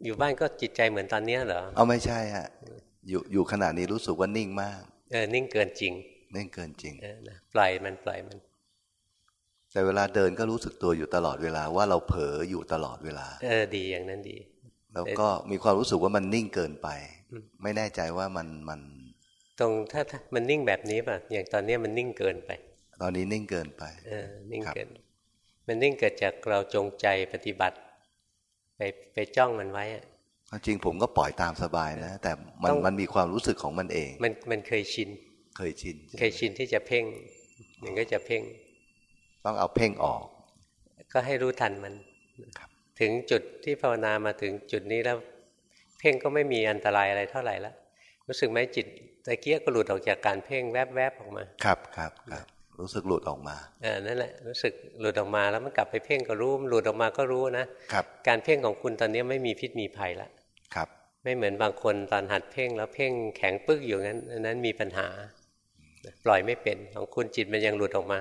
อยู่บ้านก็จิตใจเหมือนตอนนี้เหรอเอาไม่ใช่ฮะ อยู่อยู่ขณะนี้รู้สึกว่านิ่งมากเออนิ่งเกินจริงนิ่งเกินจริงเออนะปล่อยมันปล่อยมัน แต่เวลาเดินก็รู้สึกตัวอยู่ตลอดเวลาว่าเราเผลออยู่ตลอดเวลา เออดีอย่างนั้นดี แล้วก็มีความรู้สึกว่ามันนิ่งเกินไป ไม่แน่ใจว่ามันมัน ตรงถ้ามันนิ่งแบบนี้ป่ะอย่างตอนนี้มันนิ่งเกินไป ตอนนี้นิ่งเกินไปเออนิ่งเกิน มันนิ่งเกิดจากเราจงใจปฏิบัติ ไปไปจ้องมันไว้จริงผมก็ปล่อยตามสบายนะ แต่มันมันมีความรู้สึกของมันเอง มันมันเคยชิน เคยชิน เคยชินที่จะเพ่งมันก็จะเพ่ง ต้องเอาเพ่งออก ก็ให้รู้ทันมันถึงจุดที่ภาวนามาถึงจุดนี้แล้ว เพ่งก็ไม่มีอันตรายอะไรเท่าไหร่แล้วรู้สึกไหมจิต ตะเกียก็หลุดออกจากการเพ่งแวบๆออกมา ครับครับครับรู้สึกหลุดออกมาเออนั่นแหละรู้สึกหลุดออกมาแล้วมันกลับไปเพ่งก็รู้หลุดออกมาก็รู้นะครับการเพ่งของคุณตอนนี้ไม่มีพิษมีภัยละครับ ไม่เหมือนบางคนตอนหัดเพ่งแล้วเพ่งแข็งปึ๊กอยู่งั้นนั้นมีปัญหา ปล่อยไม่เป็นของคุณจิตมันยังหลุดออกมา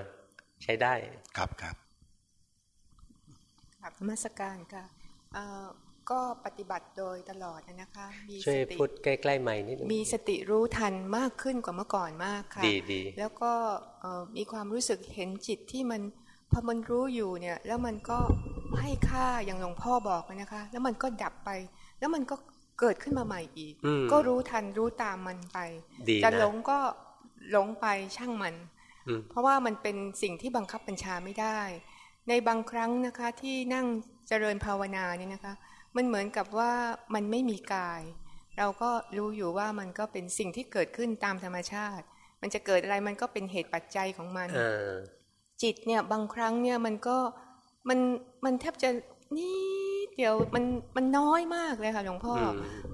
ใช้ได้ครับครับครับมาสการค่ะ ก็ปฏิบัติโดยตลอดนะคะมีช่วยพูดใกล้ๆใหม่นิดนึงมีสติรู้ทันมากขึ้นกว่าเมื่อก่อนมากค่ะดีดีแล้วก็มีความรู้สึกเห็นจิตที่มันพอมันรู้อยู่เนี่ย แล้วมันก็ให้ค่าอย่างหลวงพ่อบอกนะคะ แล้วมันก็ดับไป แล้วมันก็เกิดขึ้นมาใหม่อีก ก็รู้ทันรู้ตามมันไปจะหลงก็หลงไปช่างมัน เพราะว่ามันเป็นสิ่งที่บังคับบัญชาไม่ได้ ในบางครั้งนะคะที่นั่งเจริญภาวนาเนี่ยนะคะ มันเหมือนกับว่ามันไม่มีกาย เราก็รู้อยู่ว่ามันก็เป็นสิ่งที่เกิดขึ้นตามธรรมชาติ มันจะเกิดอะไรมันก็เป็นเหตุปัจจัยของมันจิตเนี่ยบางครั้งเนี่ยมันก็มันมันแทบจะนี่เดี๋ยวมันมันน้อยมากเลยค่ะหลวงพ่อ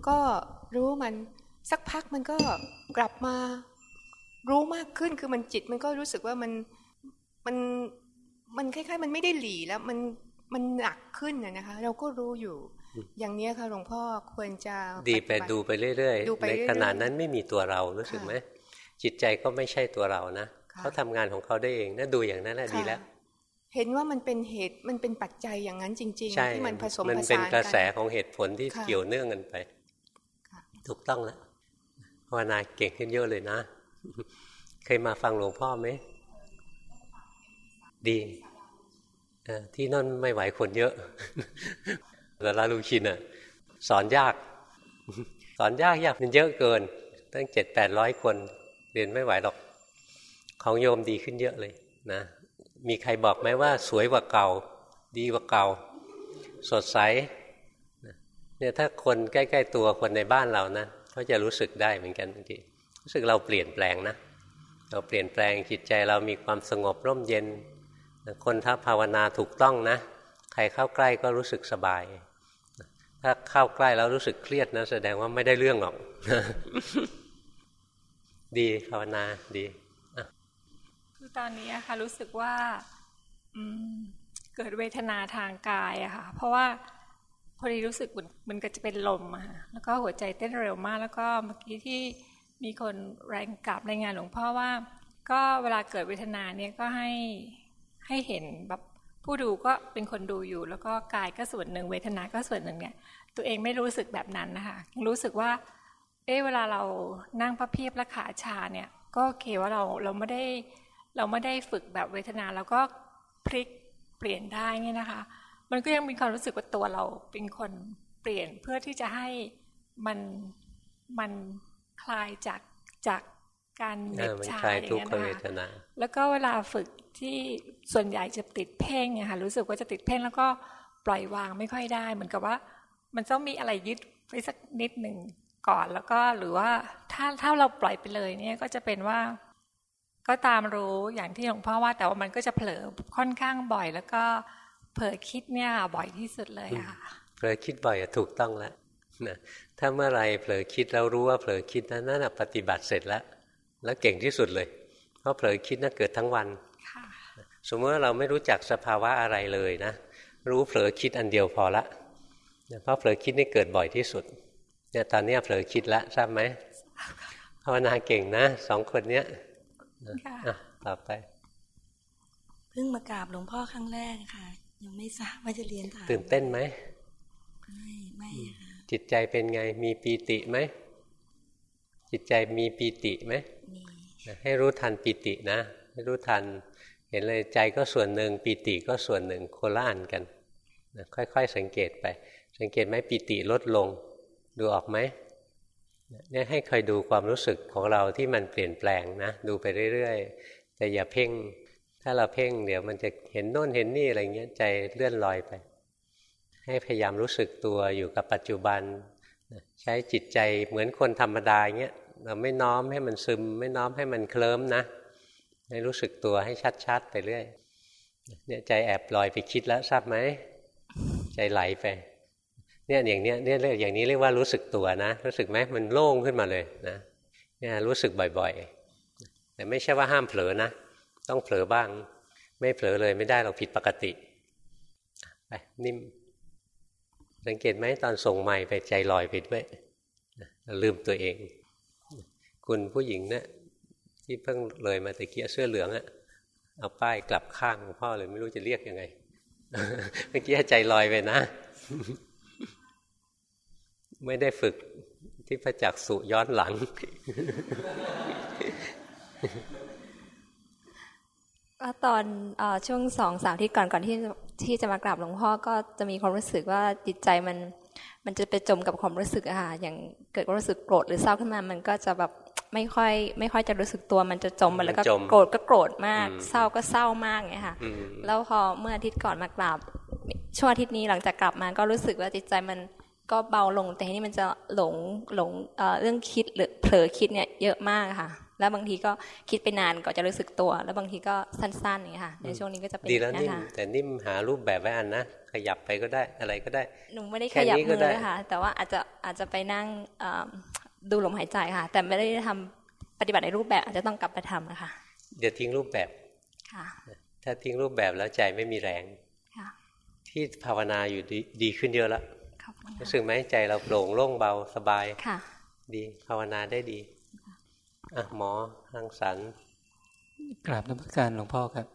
ก็รู้มันสักพักมันก็กลับมา รู้มากขึ้นคือมันจิตมันก็รู้สึกว่ามันมันมันคล้ายๆ มันไม่ได้หลีแล้วมันมันหนักขึ้นนะคะ เราก็รู้อยู่ อย่างนี้ค่ะหลวงพ่อควรจะดีไปดูไปเรื่อยๆในขณะนั้นไม่มีตัวเรารู้สึกไหมจิตใจก็ไม่ใช่ตัวเรานะเขาทำงานของเขาได้เองน่าดูอย่างนั้นแหละดีแล้วเห็นว่ามันเป็นเหตุมันเป็นปัจจัยอย่างนั้นจริง ๆ ที่มันผสมผสานกันมันเป็นกระแสของเหตุผลที่เกี่ยวเนื่องกันไปถูกต้องแล้วภาวนาเก่งขึ้นเยอะเลยนะ เคยมาฟังหลวงพ่อไหมดีที่นั่นไม่ไหวคนเยอะ แต่ลาลูชินอะสอนยาก สอนยากยากมันเยอะเกิน ตั้งเจ็ดแปดร้อยคนเรียนไม่ไหวหรอก ของโยมดีขึ้นเยอะเลยนะมีใครบอกไหมว่า สวยกว่าเก่า ดีกว่าเก่า สดใสเนี่ยถ้าคนใกล้ ๆ ตัวคนในบ้านเรานะเขาจะรู้สึกได้เหมือนกันบางทีรู้สึกเราเปลี่ยนแปลงนะเราเปลี่ยนแปลงจิตใจเรามีความสงบร่มเย็น คนถ้าภาวนาถูกต้องนะ ใครเข้าใกล้ก็รู้สึกสบาย ถ้าเข้าใกล้แล้วรู้สึกเครียดนะแสดงว่าไม่ได้เรื่องหรอก ดีภาวนาดีคือตอนนี้ค่ะรู้สึกว่าเกิดเวทนาทางกายอะค่ะ เพราะว่าพอดีรู้สึกเหมือนมันก็จะเป็นลมอะแล้วก็หัวใจเต้นเร็วมาก แล้วก็เมื่อกี้ที่มีคนแรงกลับในงานหลวงพ่อว่า ก็เวลาเกิดเวทนาเนี่ยก็ให้ให้เห็นแบบ ผู้ดูก็เป็นคนดูอยู่ แล้วก็กายก็ส่วนหนึ่งเวทนาก็ส่วนหนึ่งเนี่ย ตัวเองไม่รู้สึกแบบนั้นนะคะรู้สึกว่า เอ๊เวลาเรานั่งพระเพียบและขาชาเนี่ย ก็โอเคว่าเราเราไม่ได้เราไม่ได้ฝึกแบบเวทนาแล้วก็พลิกเปลี่ยนได้เนี่ยนะคะ มันก็ยังมีความรู้สึกว่าตัวเราเป็นคนเปลี่ยนเพื่อที่จะให้มันมันคลายจากจาก การเหน็บชาอย่างเงี้ยนะคะแล้วก็เวลาฝึกที่ส่วนใหญ่จะติดเพ่งเนี่ยค่ะรู้สึกว่าจะติดเพ่งแล้วก็ปล่อยวางไม่ค่อยได้ เหมือนกับว่า มันต้องมีอะไรยึดไปสักนิดหนึ่งก่อนแล้วก็หรือว่าถ้าถ้าเราปล่อยไปเลยเนี่ยก็จะเป็นว่า ก็ตามรู้อย่างที่หลวงพ่อว่า แต่ว่ามันก็จะเผลอค่อนข้างบ่อย แล้วก็เผลอคิดเนี่ยบ่อยที่สุดเลยค่ะเผลอคิดบ่อยถูกต้องแล้วนะถ้าเมื่อไรเผลอคิดแล้วรู้ว่าเผลอคิดนั้นนั่นปฏิบัติเสร็จแล้ว แล้วเก่งที่สุดเลย เพราะเผลอคิดนั่นเกิดทั้งวันสมมติว่าเราไม่รู้จักสภาวะอะไรเลยนะ รู้เผลอคิดอันเดียวพอละเพราะเผลอคิดนี่เกิดบ่อยที่สุดเนี่ยตอนนี้เผลอคิดแล้วทราบไหมภาวนาเก่งนะสองคนเนี้ยต่อไปเพิ่งมากราบหลวงพ่อครั้งแรกค่ะ ยังไม่ทราบว่าจะเรียนถามตื่นเต้นไหมไม่ไม่ค่ะจิตใจเป็นไงมีปีติไหมจิตใจมีปีติไหมมี ให้รู้ทันปีตินะให้รู้ทัน เห็นเลยใจก็ส่วนหนึ่งปีติก็ส่วนหนึ่งโคละอันกันค่อยๆ สังเกตไป สังเกตไหมปีติลดลง ดูออกไหมเนี่ยให้คอยดูความรู้สึกของเราที่มันเปลี่ยนแปลงนะดูไปเรื่อยๆ แต่อย่าเพ่ง ถ้าเราเพ่งเดี๋ยวมันจะเห็นโน่นเห็นนี่อะไรเงี้ยใจเลื่อนลอยไป ให้พยายามรู้สึกตัวอยู่กับปัจจุบัน ใช้จิตใจเหมือนคนธรรมดาเงี้ย เราไม่น้อมให้มันซึม ไม่น้อมให้มันเคลิ้มนะให้รู้สึกตัวให้ชัดๆไปเรื่อยเนี่ยใจแอบลอยไปคิดแล้วทราบไหมใจไหลไป เนี่ยอย่างเนี้ยเนี่ยเรียกอย่างนี้เรียกว่ารู้สึกตัวนะ รู้สึกไหมมันโล่งขึ้นมาเลยนะเนี่ยรู้สึกบ่อยๆ แต่ไม่ใช่ว่าห้ามเผลอนะ ต้องเผลอบ้าง ไม่เผลอเลยไม่ได้เราผิดปกติไปนิ่มสังเกตไหมตอนส่งใหม่ไปใจลอยไปด้วยลืมตัวเอง คุณผู้หญิงเนะี่ยที่เพิ่งเลยมาตะเกียเสื้อเหลืองอะเอาป้ายกลับข้างของพ่อเลยไม่รู้จะเรียกยังไงเมื่อกี้ใจลอยไปนะ ไม่ได้ฝึกที่พระจักสุย้อนหลัง ก็ตอนอช่วงสองสามที่ก่อนก่อนที่ที่จะมากราบหลวงพ่อก็จะมีความรู้สึกว่าจิตใจมัน มันจะไปจมกับความรู้สึกอะค่ะอย่างเกิดความรู้สึกโกรธหรือเศร้าขึ้นมา มันก็จะแบบ ไม่ค่อย ไม่ค่อยจะรู้สึกตัวมันจะจมไปแล้วก็โกรธก็โกรธมาก เศร้าก็เศร้ามากไงค่ะ แล้วพอเมื่ออาทิตย์ก่อนมากราบช่วงอาทิตย์นี้หลังจากกลับมาก็รู้สึกว่าจิตใจมันก็เบาลงแต่ทีนี้มันจะหลงหลงเรื่องคิดหรือเผลอคิดเนี่ยเยอะมากค่ะ แล้วบางทีก็คิดไปนานก็จะรู้สึกตัว แล้วบางทีก็สั้นๆอย่างนี้ค่ะ ในช่วงนี้ก็จะเป็นดีแล้วนิ่มแต่นิ่มหารูปแบบไว้อันนะขยับไปก็ได้อะไรก็ได้หนูไม่ได้ขยับมือเลยค่ะแต่ว่าอาจจะอาจจะไปนั่ง ดูลมหายใจค่ะ แต่ไม่ได้ทำปฏิบัติในรูปแบบ อาจจะต้องกลับไปทำนะคะเดี๋ยวทิ้งรูปแบบค่ะถ้าทิ้งรูปแบบแล้วใจไม่มีแรงที่ภาวนาอยู่ดีดีขึ้นเยอะแล้วรู้สึกไหมใจเราโปร่งโล่งเบาสบายค่ะ ดีภาวนาได้ดีอะหมอรังสรรกราบนมัสการหลวงพ่อครับ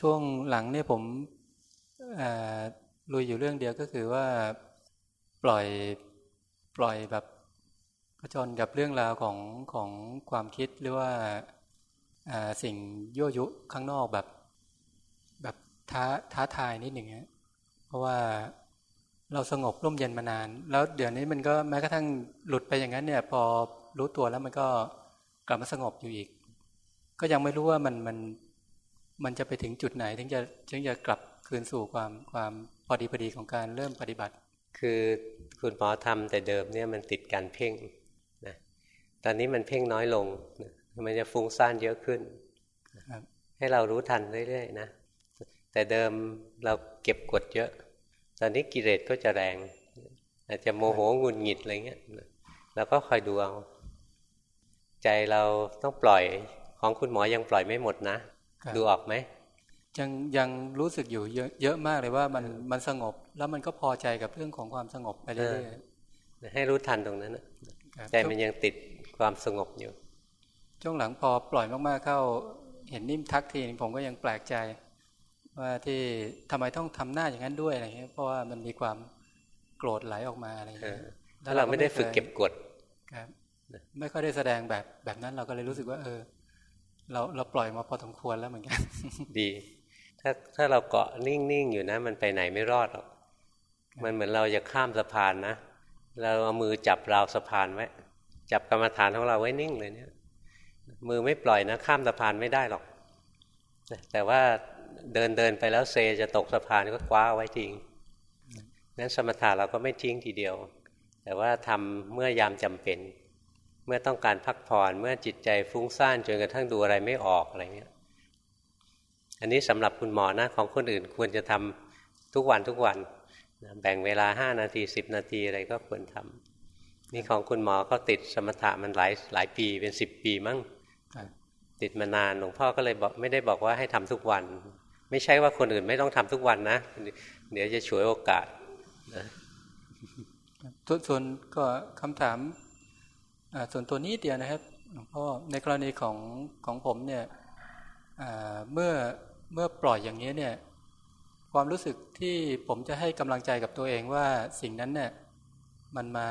ช่วงหลังเนี่ยผมลุยอยู่เรื่องเดียวก็คือว่าปล่อยปล่อยแบบผ จญกับเรื่องราวของของความคิดหรือว่าสิ่งยั่วยุข้างนอกแบบแบบท้าท้าทายนิดหนึ่งเพราะว่าเราสงบร่มเย็นมานาน แล้วเดี๋ยวนี้มันก็แม้กระทั่งหลุดไปอย่างนั้นเนี่ย พอรู้ตัวแล้วมันก็กลับมาสงบอยู่อีก ก็ยังไม่รู้ว่ามันมันมันจะไปถึงจุดไหน ถึงจะถึงจะกลับคืนสู่ความความพอดีพอดีของการเริ่มปฏิบัติ คือคุณหมอทำแต่เดิมเนี่ยมันติดการเพ่ง ตอนนี้มันเพ่งน้อยลงนะมันจะฟุ้งซ่านเยอะขึ้น ให้เรารู้ทันเรื่อยๆนะ แต่เดิมเราเก็บกดเยอะ ตอนนี้กิเลสก็จะแรง อาจจะโมโหงุนหงิดอะไรเงี้ยเราก็คอยดูเอาใจเราต้องปล่อยของคุณหมอยังปล่อยไม่หมดนะ ดูออกไหมยังยังรู้สึกอยู่เยอะเยอะมากเลยว่ามันมันสงบ แล้วมันก็พอใจกับเรื่องของความสงบไปเรื่อยๆให้รู้ทันตรงนั้นใจมันยังติด ความสงบอยู่ ช่วงหลังพอปล่อยมากๆเข้า เห็นนิ่มทักทีผมก็ยังแปลกใจ ว่าที่ทำไมต้องทำหน้าอย่างนั้นด้วยอะไรเงี้ยเพราะว่ามันมีความโกรธไหลออกมาอะไรเงี้ยถ้าเราไม่ได้ฝึกเก็บกดครับไม่ค่อยได้แสดงแบบแบบนั้นเราก็เลยรู้สึกว่า เออ เราเราปล่อยมาพอสมควรแล้วเหมือนกัน ดี ถ้าถ้าเราเกาะนิ่งๆอยู่นะ มันไปไหนไม่รอดหรอกมันเหมือนเราจะข้ามสะพานนะเราเอามือจับราวสะพานไว้ จับกรรมฐานของเราไว้นิ่งเลยเนี่ย มือไม่ปล่อยนะข้ามสะพานไม่ได้หรอก แต่ว่าเดินเดินไปแล้วเซจะตกสะพานก็คว้าไว้จริงนั้นสมถะเราก็ไม่ทิ้งทีเดียว แต่ว่าทำเมื่อยามจำเป็น เมื่อต้องการพักผ่อนเมื่อจิตใจฟุ้งซ่านจนกระทั่งดูอะไรไม่ออกอะไรเงี้ย อันนี้สำหรับคุณหมอนะของคนอื่นควรจะทำทุกวันทุกวัน แบ่งเวลาห้านาทีสิบนาทีอะไรก็ควรทำ นี่ของคุณหมอเขาติดสมถะมันหลายหลายปีเป็นสิบปีมั้งติดมานานหลวงพ่อก็เลยบอกไม่ได้บอกว่าให้ทำทุกวัน ไม่ใช่ว่าคนอื่นไม่ต้องทำทุกวันนะ เดี๋ยวจะฉวยโอกาสนะส่วนก็คำถามส่วนตัวนี้เดียวนะครับหลวงพ่อในกรณีของของผมเนี่ยเมื่อเมื่อปล่อยอย่างนี้เนี่ยความรู้สึกที่ผมจะให้กำลังใจกับตัวเองว่าสิ่งนั้นเนี่ยมันมา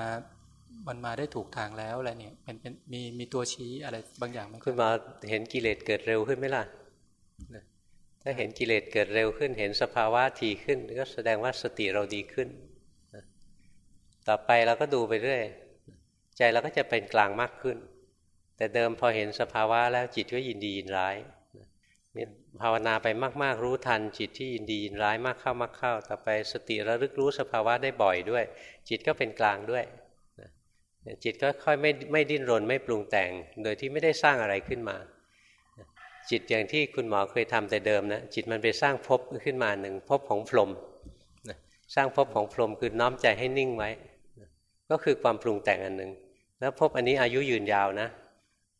มันมาได้ถูกทางแล้วอะไรเนี่ยเป็นเป็นมีมีตัวชี้อะไรบางอย่างไหมคุณมาเห็นกิเลสเกิดเร็วขึ้นไหมล่ะถ้าเห็นกิเลสเกิดเร็วขึ้น เห็นสภาวะทีขึ้น ก็แสดงว่าสติเราดีขึ้น ต่อไปเราก็ดูไปเรื่อยใจเราก็จะเป็นกลางมากขึ้น แต่เดิมพอเห็นสภาวะแล้วจิตก็ยินดียินร้ายภาวนาไปมาก ๆ รู้ทันจิตที่ยินดียินร้ายมากเข้ามากเข้า ต่อไปสติระลึกรู้สภาวะได้บ่อยด้วย จิตก็เป็นกลางด้วย จิตก็ค่อยไม่ไม่ดิ้นรนไม่ปรุงแต่ง โดยที่ไม่ได้สร้างอะไรขึ้นมา จิตอย่างที่คุณหมอเคยทำแต่เดิมนะจิตมันไปสร้างภพขึ้นมาหนึ่งภพของพรหมสร้างภพของพรหมคือน้อมใจให้นิ่งไว้ ก็คือความปรุงแต่งอันหนึ่งแล้วภพอันนี้อายุยืนยาวนะ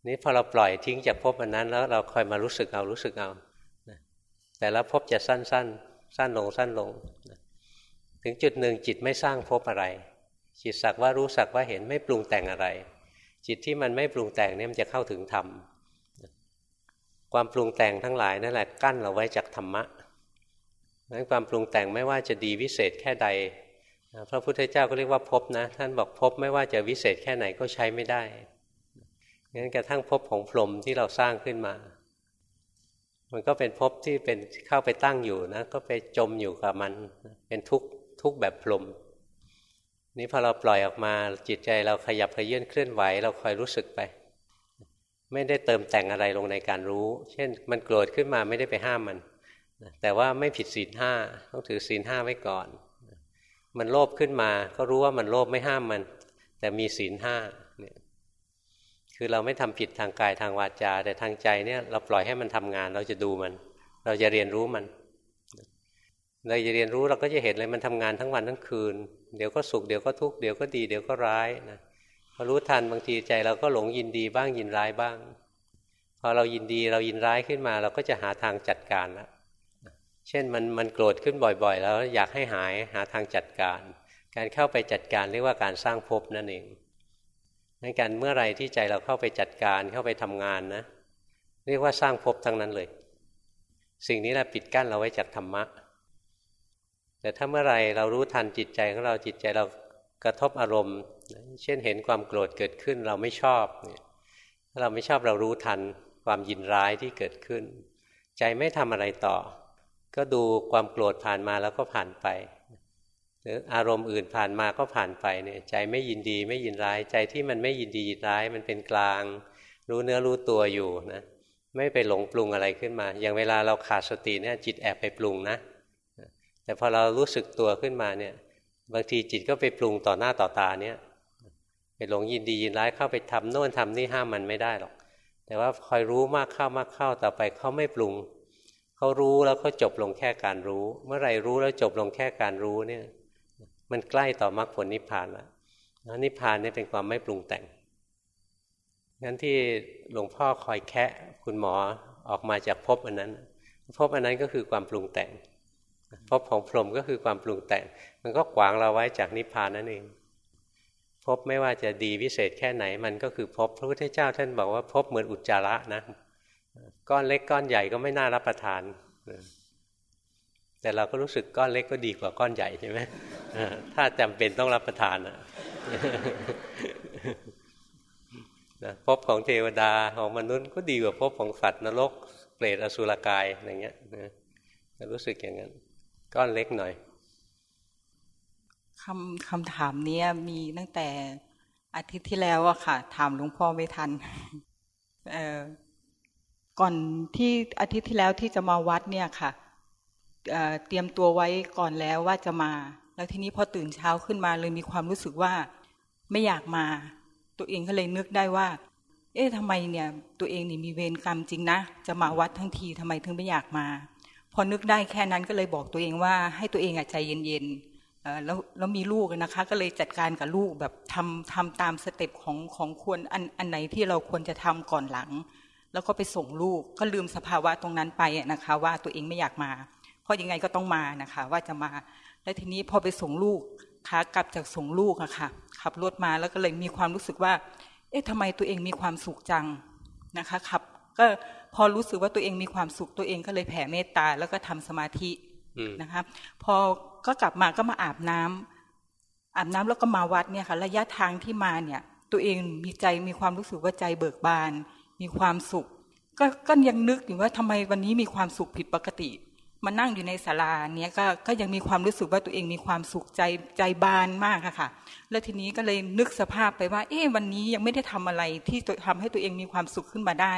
นี่พอเราปล่อยทิ้งจากภพอันนั้น แล้วเราคอยมารู้สึกเอารู้สึกเอาแต่ละภพจะสั้นๆสสั้นลงสั้นลง ถึงจุดหนึ่งจิตไม่สร้างภพอะไร จิตสักว่ารู้สักว่าเห็นไม่ปรุงแต่งอะไร จิตที่มันไม่ปรุงแต่งเนี่ยมันจะเข้าถึงธรรมความปรุงแต่งทั้งหลายนั่นแหละกั้นเราไว้จากธรรมะนั้นความปรุงแต่งไม่ว่าจะดีวิเศษแค่ใดพระพุทธเจ้าก็เรียกว่าพบนะ ท่านบอกพบไม่ว่าจะวิเศษแค่ไหนก็ใช้ไม่ได้งั้นกระทั่งพบของพรหมที่เราสร้างขึ้นมา มันก็เป็นพบที่เป็นเข้าไปตั้งอยู่นะ ก็ไปจมอยู่กับมัน เป็นทุกข์ทุกแบบพรหม นี่พอเราปล่อยออกมาจิตใจเราขยับขยื่นเคลื่อนไหว เราคอยรู้สึกไป ไม่ได้เติมแต่งอะไรลงในการรู้ เช่นมันโกรธขึ้นมาไม่ได้ไปห้ามมัน แต่ว่าไม่ผิดศีลห้าต้องถือศีลห้าไว้ก่อน มันโลภขึ้นมาก็รู้ว่ามันโลภไม่ห้ามมัน แต่มีศีลห้าเนี่ยคือเราไม่ทำผิดทางกายทางวาจา แต่ทางใจเนี่ยเราปล่อยให้มันทำงานเราจะดูมัน เราจะเรียนรู้มัน เราจะเรียนรู้เราก็จะเห็นเลยมันทำงานทั้งวันทั้งคืน เดี๋ยวก็สุขเดี๋ยวก็ทุกข์เดี๋ยวก็ดีเดี๋ยวก็ร้ายนะพอรู้ทันบางทีใจเราก็หลงยินดีบ้างยินร้ายบ้าง พอเรายินดีเรายินร้ายขึ้นมา เราก็จะหาทางจัดการแล้วเช่นมันมันโกรธขึ้นบ่อยๆ แล้วอยากให้หายหาทางจัดการ การเข้าไปจัดการเรียกว่าการสร้างภพนั่นเองในการเมื่อไรที่ใจเราเข้าไปจัดการเข้าไปทำงานนะ เรียกว่าสร้างภพทั้งนั้นเลย สิ่งนี้แหละปิดกั้นเราไว้จากธรรมะ แต่ถ้าเมื่อไรเรารู้ทันจิตใจของเราจิตใจเรากระทบอารมณ์ เช่นเห็นความโกรธเกิดขึ้นเราไม่ชอบถ้าเราไม่ชอบเรารู้ทันความยินร้ายที่เกิดขึ้น ใจไม่ทำอะไรต่อ ก็ดูความโกรธผ่านมาแล้วก็ผ่านไป หรืออารมณ์อื่นผ่านมาก็ผ่านไปเนี่ยใจไม่ยินดีไม่ยินร้ายใจที่มันไม่ยินดียินร้ายมันเป็นกลาง รู้เนื้อรู้ตัวอยู่นะไม่ไปหลงปรุงอะไรขึ้นมา อย่างเวลาเราขาดสติเนี่ยจิตแอบไปปรุงนะ แต่พอเรารู้สึกตัวขึ้นมาเนี่ย บางทีจิตก็ไปปรุงต่อหน้าต่อตาเนี่ยไปหลงยินดียินร้ายเข้าไปทำโน่นทำนี่ห้ามมันไม่ได้หรอก แต่ว่าคอยรู้มากเข้ามากเข้าต่อไปเขาไม่ปรุงเขารู้แล้วเขาจบลงแค่การรู้ เมื่อไรรู้แล้วจบลงแค่การรู้เนี่ย มันใกล้ต่อมรรคผลนิพพานแล้วนิพพานเนี่ยเป็นความไม่ปรุงแต่งงั้นที่หลวงพ่อคอยแคะคุณหมอออกมาจากภพอันนั้นภพอันนั้นก็คือความปรุงแต่ง พบของพรหมก็คือความปรุงแต่ง มันก็ขวางเราไว้จากนิพพานนั่นเองพบไม่ว่าจะดีวิเศษแค่ไหนมันก็คือพบพระพุทธเจ้าท่านบอกว่าพบเหมือนอุจจาระนะก้อนเล็กก้อนใหญ่ก็ไม่น่ารับประทาน แต่เราก็รู้สึกก้อนเล็กก็ดีกว่าก้อนใหญ่ใช่ไหมถ้าจำเป็นต้องรับประทานนะพบของเทวดาของมนุษย์ก็ดีกว่าพบของสัตว์นรกเปรตอสุรกายอย่างเงี้ยนะรู้สึกอย่างนั้น ก้อนเล็กหน่อยคำคำถามนี้มีตั้งแต่อาทิตย์ที่แล้วอะค่ะ ถามหลวงพ่อไม่ทันเออก่อนที่อาทิตย์ที่แล้วที่จะมาวัดเนี่ยค่ะเตรียมตัวไว้ก่อนแล้วว่าจะมา แล้วทีนี้พอตื่นเช้าขึ้นมาเลยมีความรู้สึกว่าไม่อยากมา ตัวเองก็เลยนึกได้ว่า เอ๊ะทำไมเนี่ย ตัวเองนี่มีเวรกรรมจริงนะ จะมาวัดทั้งทีทำไมถึงไม่อยากมา พอนึกได้แค่นั้นก็เลยบอกตัวเองว่าให้ตัวเองใจเย็นๆแล้วแล้วมีลูกนะคะ ก็เลยจัดการกับลูกแบบทำทำตามสเต็ปของของควรอันอันไหนที่เราควรจะทำก่อนหลัง แล้วก็ไปส่งลูกก็ลืมสภาวะตรงนั้นไปนะคะ ว่าตัวเองไม่อยากมา เพราะยังไงก็ต้องมานะคะ ว่าจะมา แล้วทีนี้พอไปส่งลูกขากลับจากส่งลูกอะค่ะขับรถมาแล้วก็เลยมีความรู้สึกว่า เอ๊ะทำไมตัวเองมีความสุขจังนะคะขับก็ พอรู้สึกว่าตัวเองมีความสุขตัวเองก็เลยแผ่เมตตาแล้วก็ทำสมาธินะคะพอก็กลับมาก็มาอาบน้ำอาบน้ำแล้วก็มาวัดเนี่ยค่ะ ระยะทางที่มาเนี่ย ตัวเองมีใจมีความรู้สึกว่าใจเบิกบาน มีความสุข ก็ก็ยังนึกอยู่ว่าทำไมวันนี้มีความสุขผิดปกติมานั่งอยู่ในศาลาเนี้ยก็ก็ยังมีความรู้สึกว่าตัวเองมีความสุขใจใจบานมากอะค่ะ แล้วทีนี้ก็เลยนึกสภาพไปว่า เอ๊ะวันนี้ยังไม่ได้ทำอะไรที่ทำให้ตัวเองมีความสุขขึ้นมาได้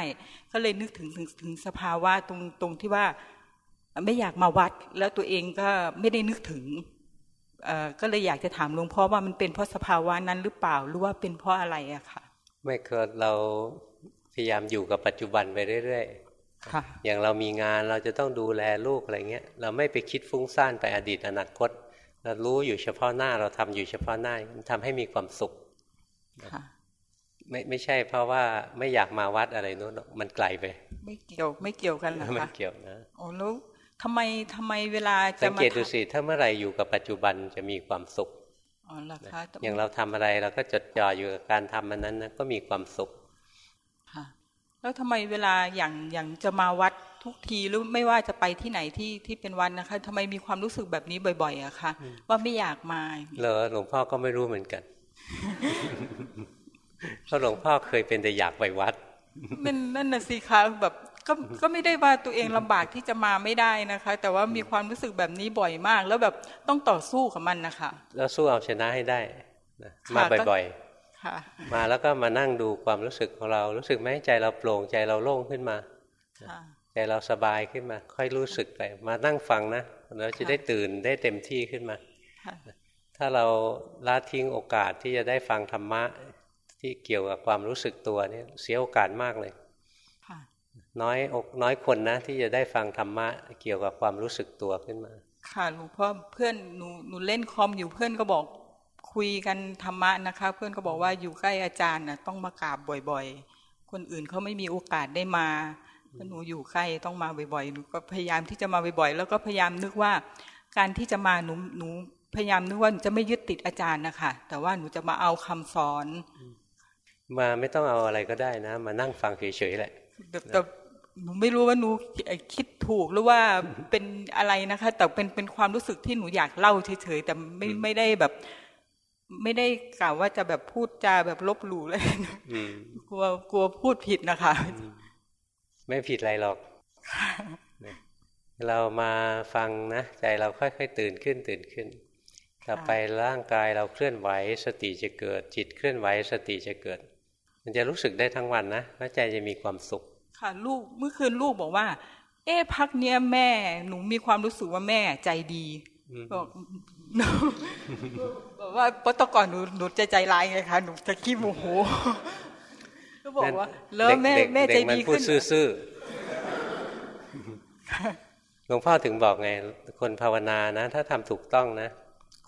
ก็เลยนึกถึงถึงถึงสภาวะตรงตรงที่ว่าไม่อยากมาวัด แล้วตัวเองก็ไม่ได้นึกถึงเอ่อก็เลยอยากจะถามหลวงพ่อว่ามันเป็นเพราะสภาวะนั้นหรือเปล่าหรือว่าเป็นเพราะอะไรอะค่ะ ไม่เคยเราพยายามอยู่กับปัจจุบันไปเรื่อยอย่างเรามีงานเราจะต้องดูแลลูกอะไรเงี้ย เราไม่ไปคิดฟุ้งซ่านไปอดีตอนาคต เรารู้อยู่เฉพาะหน้าเราทำอยู่เฉพาะหน้ามันทำให้มีความสุขไม่ไม่ใช่เพราะว่าไม่อยากมาวัดอะไรนู้นมันไกลไป ไม่เกี่ยวไม่เกี่ยวกันหรอคะไม่เกี่ยวนะโอ้แล้วทำไมทำไมเวลาจะสังเกตดูสิถ้าเมื่อไรอยู่กับปัจจุบันจะมีความสุขอ๋อเหรอคะอย่างเราทำอะไรเราก็จดจ่ออยู่กับการทำมันนั้นนะก็มีความสุขแล้วทำไมเวลาอย่างอย่างจะมาวัด ทุกทีหรือไม่ว่าจะไปที่ไหนที่ที่เป็นวันนะคะทำไมมีความรู้สึกแบบนี้บ่อย ๆอะคะว่าไม่อยากมาเหรอหลวงพ่อก็ไม่รู้เหมือนกันเพราะหลวงพ่อเคยเป็นแต่อยากไปวัดมันนั่นน่ะสิคะแบบก็ก็ไม่ได้ว่าตัวเองลำบากที่จะมาไม่ได้นะคะ แต่ว่ามีความรู้สึกแบบนี้บ่อยมาก แล้วแบบต้องต่อสู้กับมันนะคะแล้วสู้เอาชนะให้ได้มาบ่อยๆมาแล้วก็มานั่งดูความรู้สึกของเรารู้สึกไหมใจเราโปร่งใจเราโล่งขึ้นมา ใจเราสบายขึ้นมา ค่อยรู้สึกไป มานั่งฟังนะเราจะได้ตื่นได้เต็มที่ขึ้นมา ถ้าเราละทิ้งโอกาสที่จะได้ฟังธรรมะที่เกี่ยวกับความรู้สึกตัวเนี่ยเสียโอกาสมากเลยน้อยอกน้อยคนนะ ที่จะได้ฟังธรรมะเกี่ยวกับความรู้สึกตัวขึ้นมา ค่ะหลวงพ่อเพื่อนหนูหนูเล่นคอมอยู่เพื่อนก็บอกคุยกันธรรมะนะคะ เพื่อนก็บอกว่าอยู่ใกล้อาจารย์นะต้องมากราบบ่อยๆ คนอื่นเขาไม่มีโอกาสได้มา หนูอยู่ใกล้ต้องมาบ่อยๆหนูก็พยายามที่จะมาบ่อยๆแล้วก็พยายามนึกว่า การที่จะมาหนูหนูพยายามนึกว่าหนูจะไม่ยึดติดอาจารย์นะคะแต่ว่าหนูจะมาเอาคำสอน มาไม่ต้องเอาอะไรก็ได้นะ มานั่งฟังเฉยๆแหละแต่หนูไม่รู้ว่าหนูคิดถูกหรือว่าเป็นอะไรนะคะ แต่เป็นเป็นความรู้สึกที่หนูอยากเล่าเฉยๆแต่ไม่ไม่ได้แบบ ไม่ได้กล่าวว่าจะแบบพูดจาแบบลบหลู่เลยกลัวกลัวพูดผิดนะคะ ไม่ผิดอะไรหรอก เรามาฟังนะ ใจเราค่อยๆตื่นขึ้นตื่นขึ้น ต่อไปร่างกายเราเคลื่อนไหว สติจะเกิด จิตเคลื่อนไหว สติจะเกิด มันจะรู้สึกได้ทั้งวันนะแล้วใจจะมีความสุข ค่ะลูกเมื่อคืนลูกบอกว่า เอ๊ะพักเนี้ยแม่หนูมีความรู้สึกว่าแม่ใจดีบอกบอกว่าเพราะตก่อนหนูหนูใจใจร้ายไงคะหนูจะขี้โมโห ก็บอกว่าเลิแม่แม่ใจดีขึ้นซื่อหลวงพ่อถึงบอกไง คนภาวนานะ ถ้าทำถูกต้องนะ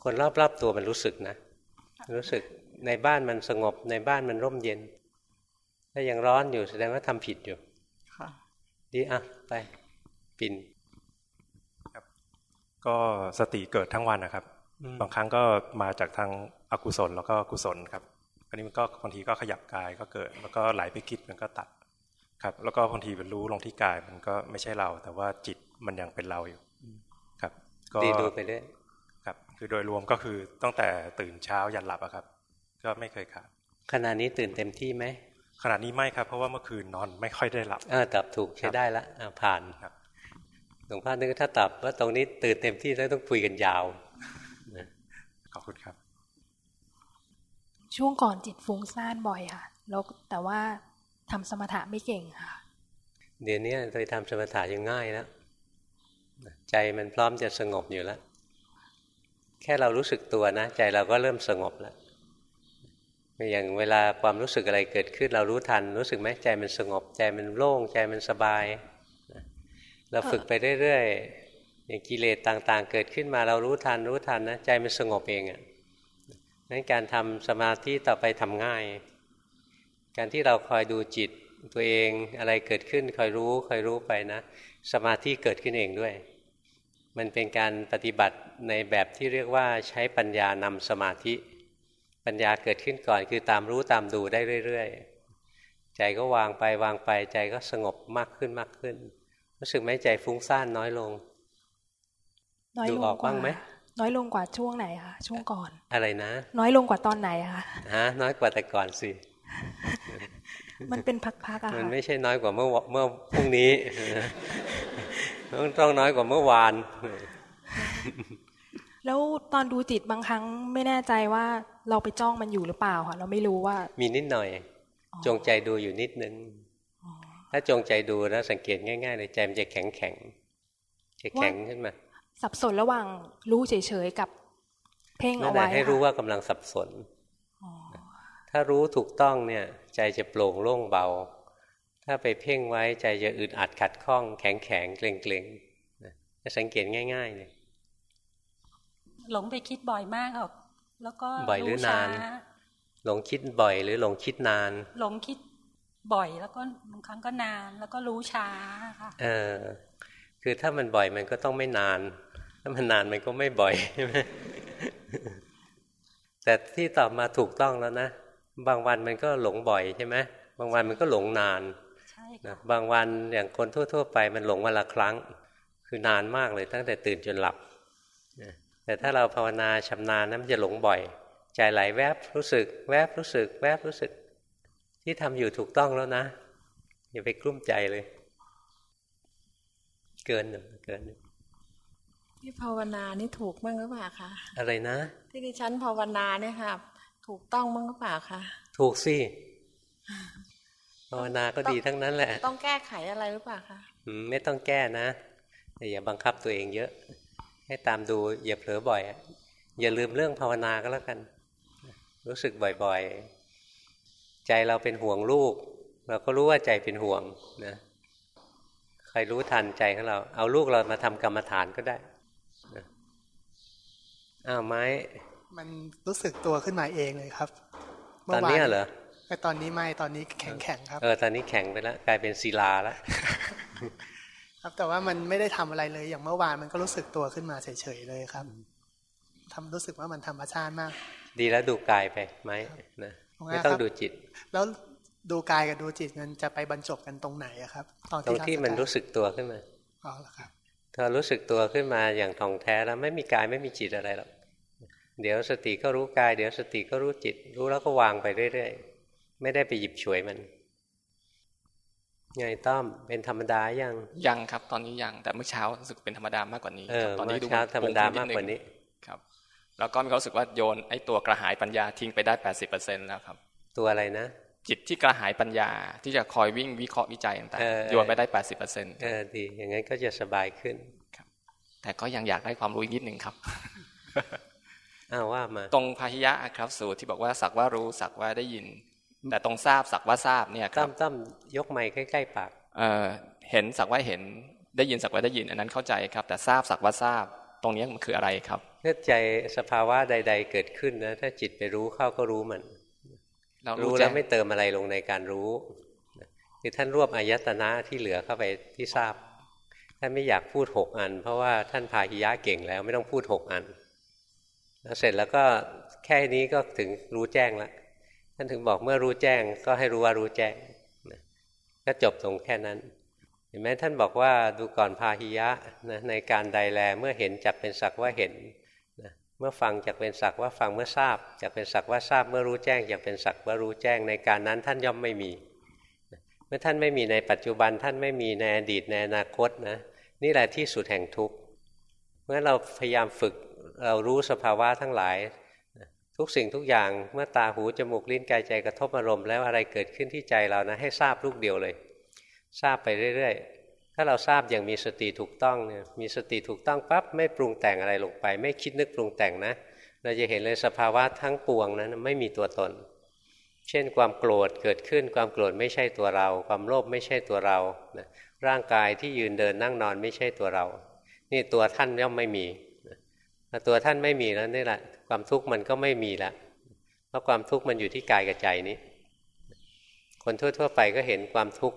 คนรอบๆตัวมันรู้สึกนะ รู้สึกในบ้านมันสงบในบ้านมันร่มเย็น ถ้ายังร้อนอยู่แสดงว่าทำผิดอยู่ดีอะไปปิ่นก็สติเกิดทั้งวันนะครับ บางครั้งก็มาจากทางอกุศลแล้วก็กุศลครับ อันนี้มันก็บางทีก็ขยับกายก็เกิด แล้วก็ไหลไปคิดมันก็ตัดครับ แล้วก็บางทีเป็นรู้ลงที่กายมันก็ไม่ใช่เรา แต่ว่าจิตมันยังเป็นเราอยู่ ครับ ก็ดูไปเรื่อยครับ คือโดยรวมก็คือตั้งแต่ตื่นเช้ายันหลับอะครับ ก็ไม่เคยขาดขณะนี้ตื่นเต็มที่ไหมขณะนี้ไม่ครับ เพราะว่าเมื่อคืนนอนไม่ค่อยได้หลับเออตับถูกใช้ได้ละผ่านครับหลวงพ่อนึกถ้าตอบว่าตรงนี้ตื่นเต็มที่แล้วต้องคุยกันยาวขอบคุณครับ ช่วงก่อนจิตฟุ้งซ่านบ่อยค่ะ แล้วแต่ว่าทำสมถะไม่เก่งค่ะ เดี๋ยวนี้เคยทำสมถะยังง่ายแล้วใจมันพร้อมจะสงบอยู่แล้ว แค่เรารู้สึกตัวนะ ใจเราก็เริ่มสงบแล้วอย่างเวลาความรู้สึกอะไรเกิดขึ้น เรารู้ทัน รู้สึกไหมใจมันสงบ ใจมันโล่ง ใจมันสบาย เราฝึกไปเรื่อยๆอย่างกิเลสต่างๆ เกิดขึ้นมาเรารู้ทันรู้ทันนะใจมันสงบเองอะ่ะ นั้นการทำสมาธิต่อไปทำง่าย การที่เราคอยดูจิตตัวเองอะไรเกิดขึ้นคอยรู้คอยรู้ไปนะ สมาธิเกิดขึ้นเองด้วย มันเป็นการปฏิบัติในแบบที่เรียกว่าใช้ปัญญานำสมาธิ ปัญญาเกิดขึ้นก่อนคือตามรู้ตามดูได้เรื่อย ๆ ใจก็วางไปวางไปใจก็สงบมากขึ้นมากขึ้น รู้สึกไหมใจฟุ้งซ่านน้อยลงน้อยลงกว่า น้อยลงกว่าช่วงไหนคะช่วงก่อน อะไรนะ น้อยลงกว่าตอนไหนคะฮะน้อยกว่าแต่ก่อนสิมันเป็นพักๆอะมันไม่ใช่น้อยกว่าเมื่อเมื่อพรุ่งนี้ต้องต้องน้อยกว่าเมื่อวาน แล้วตอนดูจิตบางครั้งไม่แน่ใจว่าเราไปจ้องมันอยู่หรือเปล่าค่ะ เราไม่รู้ว่า มีนิดหน่อย จงใจดูอยู่นิดนึงถ้าจงใจดูแล้วสังเกตง่ายๆเลยใจมันจะแข็งแข็งจะแข็งขึ้นมา สับสนระหว่างรู้เฉยๆกับเพ่งเอาไว้ให้รู้ว่ากำลังสับสน ถ้ารู้ถูกต้องเนี่ยใจจะโปร่งโล่งเบา ถ้าไปเพ่งไว้ใจจะอึดอัดขัดข้อง แข็งแข็งเกร็งเกร็งจะสังเกตง่ายๆเลยหลงไปคิดบ่อยมากครับแล้วก็บ่อยหรือนาน หลงคิดบ่อยหรือหลงคิดนาน หลงคิดบ่อยแล้วก็บางครั้งก็นานแล้วก็รู้ช้าค่ะเออคือถ้ามันบ่อยมันก็ต้องไม่นาน ถ้ามันนานมันก็ไม่บ่อยใช่ไหมแต่ที่ตอบมาถูกต้องแล้วนะบางวันมันก็หลงบ่อยใช่ไหมบางวันมันก็หลงนานนะบางวันอย่างคนทั่ว ๆ ไปมันหลงวันละครั้ง คือนานมากเลยตั้งแต่ตื่นจนหลับแต่ถ้าเราภาวนาชำนาญนั้นมันจะหลงบ่อย ใจไหลแวบรู้สึก แวบรู้สึก แวบรู้สึก ที่ทำอยู่ถูกต้องแล้วนะ อย่าไปกลุ้มใจเลย เกินหนึ่งเกินหนึ่ง ที่ภาวนานี่ถูกมั้งหรือเปล่าคะอะไรนะ ที่ดิฉันภาวนาเนี่ยค่ะ ถูกต้องมั้งหรือเปล่าคะถูกสิภาวนาก็ดีทั้งนั้นแหละ ต้องแก้ไขอะไรหรือเปล่าคะไม่ต้องแก้นะแต่อย่าบังคับตัวเองเยอะ ให้ตามดูอย่าเผลอบ่อยอย่าลืมเรื่องภาวนาก็แล้วกัน รู้สึกบ่อยๆ ใจเราเป็นห่วงลูก เราก็รู้ว่าใจเป็นห่วงนะใครรู้ทันใจของเรา เอาลูกเรามาทำกรรมฐานก็ได้ อ้าวไม้ มันรู้สึกตัวขึ้นมาเองเลยครับตอนนี้เหรอแต่ตอนนี้ไม่ตอนนี้แข็งแข็งครับเออตอนนี้แข็งไปแล้วกลายเป็นศิลาแล้วครับแต่ว่ามันไม่ได้ทำอะไรเลย อย่างเมื่อวานมันก็รู้สึกตัวขึ้นมาเฉยๆเลยครับทำรู้สึกว่ามันธรรมชาติมาก ดีแล้วดูกายไปไหมนะไม่ต้องดูจิต แล้วดูกายกับดูจิตมันจะไปบรรจบกันตรงไหนอะครับ ตอนที่ที่มันรู้สึกตัวขึ้นมาอ๋อเหรอครับ ถ้ารู้สึกตัวขึ้นมาอย่างท่องแท้แล้วไม่มีกายไม่มีจิตอะไรหรอกเดี๋ยวสติก็รู้กาย เดี๋ยวสติก็รู้จิต รู้แล้วก็วางไปเรื่อยๆไม่ได้ไปหยิบฉวยมันไงต้อมเป็นธรรมดายังยังครับ ตอนนี้ยังแต่เมื่อเช้ารู้สึกเป็นธรรมดามากกว่านี้ตอนนี้ดูเช้าธรรมดามากกว่านี้ครับ แล้วก็มีความรู้สึกว่าโยนไอ้ตัวกระหายปัญญาทิ้งไปได้แปดสิบเปอร์เซ็นแล้วครับ ตัวอะไรนะ จิตที่กระหายปัญญาที่จะคอยวิ่งวิเคราะห์วิจัยต่างๆโยนไปได้แปดสิบเปอร์เซ็นต์เออดี อย่างนั้นก็จะสบายขึ้นครับ แต่ก็ยังอยากได้ความรู้อีกนิดหนึ่งครับอ้าวว่ามา ตรงพาหิยะครับ สูตรที่บอกว่าสักว่ารู้สักว่าได้ยิน แต่ตรงทราบสักว่าทราบเนี่ยครับตั้มยกไม้ใกล้ๆปากเออเห็นสักว่าเห็นได้ยินสักว่าได้ยิน อันนั้นเข้าใจครับ แต่ทราบสักว่าทราบ ตรงนี้มันคืออะไรครับเมื่อใจสภาวะใด ๆ เกิดขึ้นนะถ้าจิตไปรู้เข้าก็รู้มัน รู้แล้วไม่เติมอะไรลงในการรู้คือท่านรวบอายตนะที่เหลือเข้าไปที่ทราบ ท่านไม่อยากพูดหกอัน เพราะว่าท่านพาหิยะเก่งแล้วไม่ต้องพูดหกอันแล้วเสร็จแล้วก็แค่นี้ก็ถึงรู้แจ้งแล้วท่านถึงบอกเมื่อรู้แจ้งก็ให้รู้ว่ารู้แจ้งก็จบตรงแค่นั้น เห็นไหมท่านบอกว่าดูก่อนพาหิยะนะในการใดแลเมื่อเห็นจักเป็นสักว่าเห็นนะ เมื่อฟังจักเป็นสักว่าฟังเมื่อทราบจักเป็นสักว่าทราบเมื่อรู้แจ้งจักเป็นสักว่ารู้แจ้งในการนั้นท่านย่อมไม่มี เมื่อท่านไม่มีในปัจจุบันท่านไม่มีในอดีตในอนาคตนะนี่แหละที่สุดแห่งทุกข์เมื่อเราพยายามฝึกเรารู้สภาวะทั้งหลาย ทุกสิ่งทุกอย่างเมื่อตาหูจมูกลิ้นกายใจกระทบอารมณ์แล้วอะไรเกิดขึ้นที่ใจเรานะให้ทราบลูกเดียวเลย ทราบไปเรื่อย ถ้าเราทราบอย่างมีสติถูกต้องเนี่ยมีสติถูกต้องปั๊บไม่ปรุงแต่งอะไรลงไป ไม่คิดนึกปรุงแต่งนะ เราจะเห็นเลยสภาวะทั้งปวงนั้นไม่มีตัวตน เช่นความโกรธเกิดขึ้นความโกรธไม่ใช่ตัวเรา ความโลภไม่ใช่ตัวเรานะร่างกายที่ยืนเดินนั่งนอนไม่ใช่ตัวเรา นี่ตัวท่านย่อมไม่มีถ้าตัวท่านไม่มีแล้วนี่แหละความทุกข์มันก็ไม่มีแล้วเพราะความทุกข์มันอยู่ที่กายกับใจนี้ คนทั่วๆไปก็เห็นความทุกข์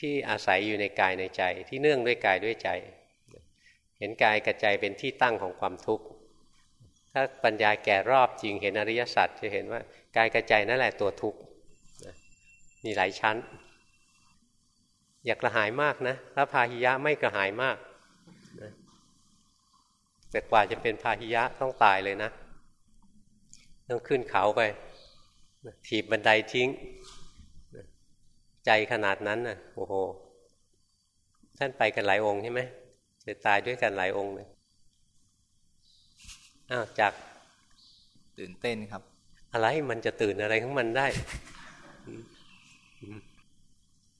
ที่อาศัยอยู่ในกายในใจ ที่เนื่องด้วยกายด้วยใจ เห็นกายกับใจเป็นที่ตั้งของความทุกข์ถ้าปัญญาแก่รอบจริงเห็นอริยสัจจะเห็นว่ากายกับใจนั่นแหละตัวทุกข์มีหลายชั้น อยากกระหายมากนะพระพาหิยะไม่กระหายมากแต่กว่าจะเป็นพาหิยะต้องตายเลยนะ ต้องขึ้นเขาไปถีบบันไดทิ้ง ใจขนาดนั้นนะโอ้โห ท่านไปกันหลายองค์ใช่ไหมจะตายด้วยกันหลายองค์เลยอ้าวจากตื่นเต้นครับ อะไรมันจะตื่นอะไรของมันได้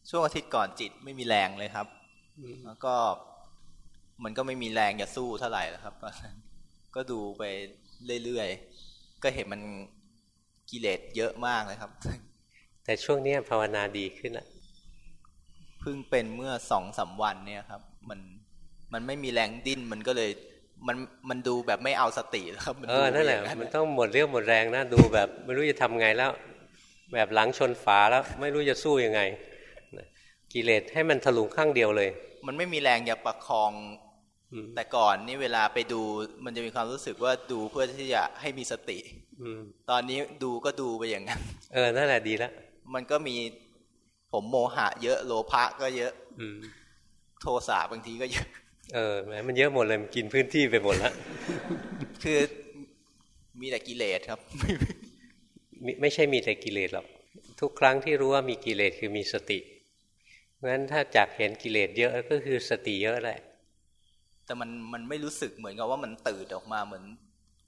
ช่วงอาทิตย์ก่อนจิตไม่มีแรงเลยครับ แล้วก็มันก็ไม่มีแรงจะสู้เท่าไหร่แล้วครับตอนนั้นก็ดูไปเรื่อยๆ ก็เห็นมันกิเลสเยอะมากเลยครับ แต่ช่วงนี้ภาวนาดีขึ้นละเพิ่งเป็นเมื่อสองสาวันเนี่ยครับ มันมันไม่มีแรงดิ้นมันก็เลยมันมันดูแบบไม่เอาสติแล้วครับเออนั่นแหละมันต้องหมดเรี่ยวหมดแรงนะดูแบบ ไม่รู้จะทำไงแล้ว แบบหลังชนฝาแล้ว ไม่รู้จะสู้ยังไงกิเลสให้มันถลุงข้างเดียวเลย มันไม่มีแรงอยากประคอง แต่ก่อนนี่เวลาไปดู มันจะมีความรู้สึกว่าดูเพื่อที่จะให้มีสติตอนนี้ดูก็ดูไปอย่างนั้น เออ นั่นแหละดีแล้ว มันก็มีผมโมหะ เยอะโลภะก็เยอะโทสะบางทีก็เยอะ เออแม้มันเยอะหมดเลยมันกินพื้นที่ไปหมดแล้วคือมีแต่กิเลสครับ ไม่ใช่มีแต่กิเลสหรอกทุกครั้งที่รู้ว่ามีกิเลสคือมีสติเพราะฉะนั้นถ้าจากเห็นกิเลสเยอะก็คือสติเยอะแหละ แต่มันมันไม่รู้สึกเหมือนกับว่ามันตื่นออกมาเหมือน